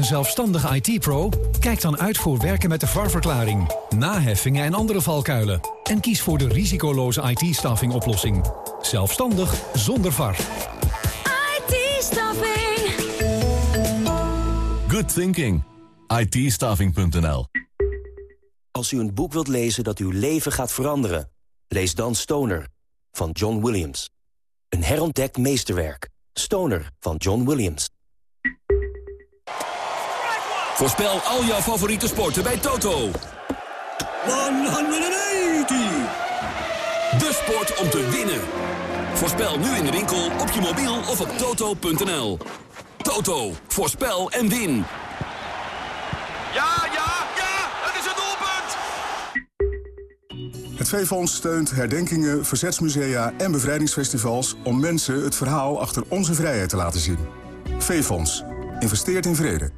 Zelfstandige IT-pro? Kijk dan uit voor werken met de VAR-verklaring, naheffingen en andere valkuilen. En kies voor de risicoloze IT-staffing oplossing. Zelfstandig zonder VAR. IT-staffing. Good thinking. itstaffing.nl Als u een boek wilt lezen dat uw leven gaat veranderen... lees dan Stoner van John Williams. Een herontdekt meesterwerk. Stoner van John Williams. Voorspel al jouw favoriete sporten bij Toto. 180! De sport om te winnen. Voorspel nu in de winkel, op je mobiel of op toto.nl. Toto, voorspel en win. Ja, ja, ja, het is een doelpunt! Het V-Fonds steunt herdenkingen, verzetsmusea en bevrijdingsfestivals... om mensen het verhaal achter onze vrijheid te laten zien. V-Fonds. Investeert in vrede.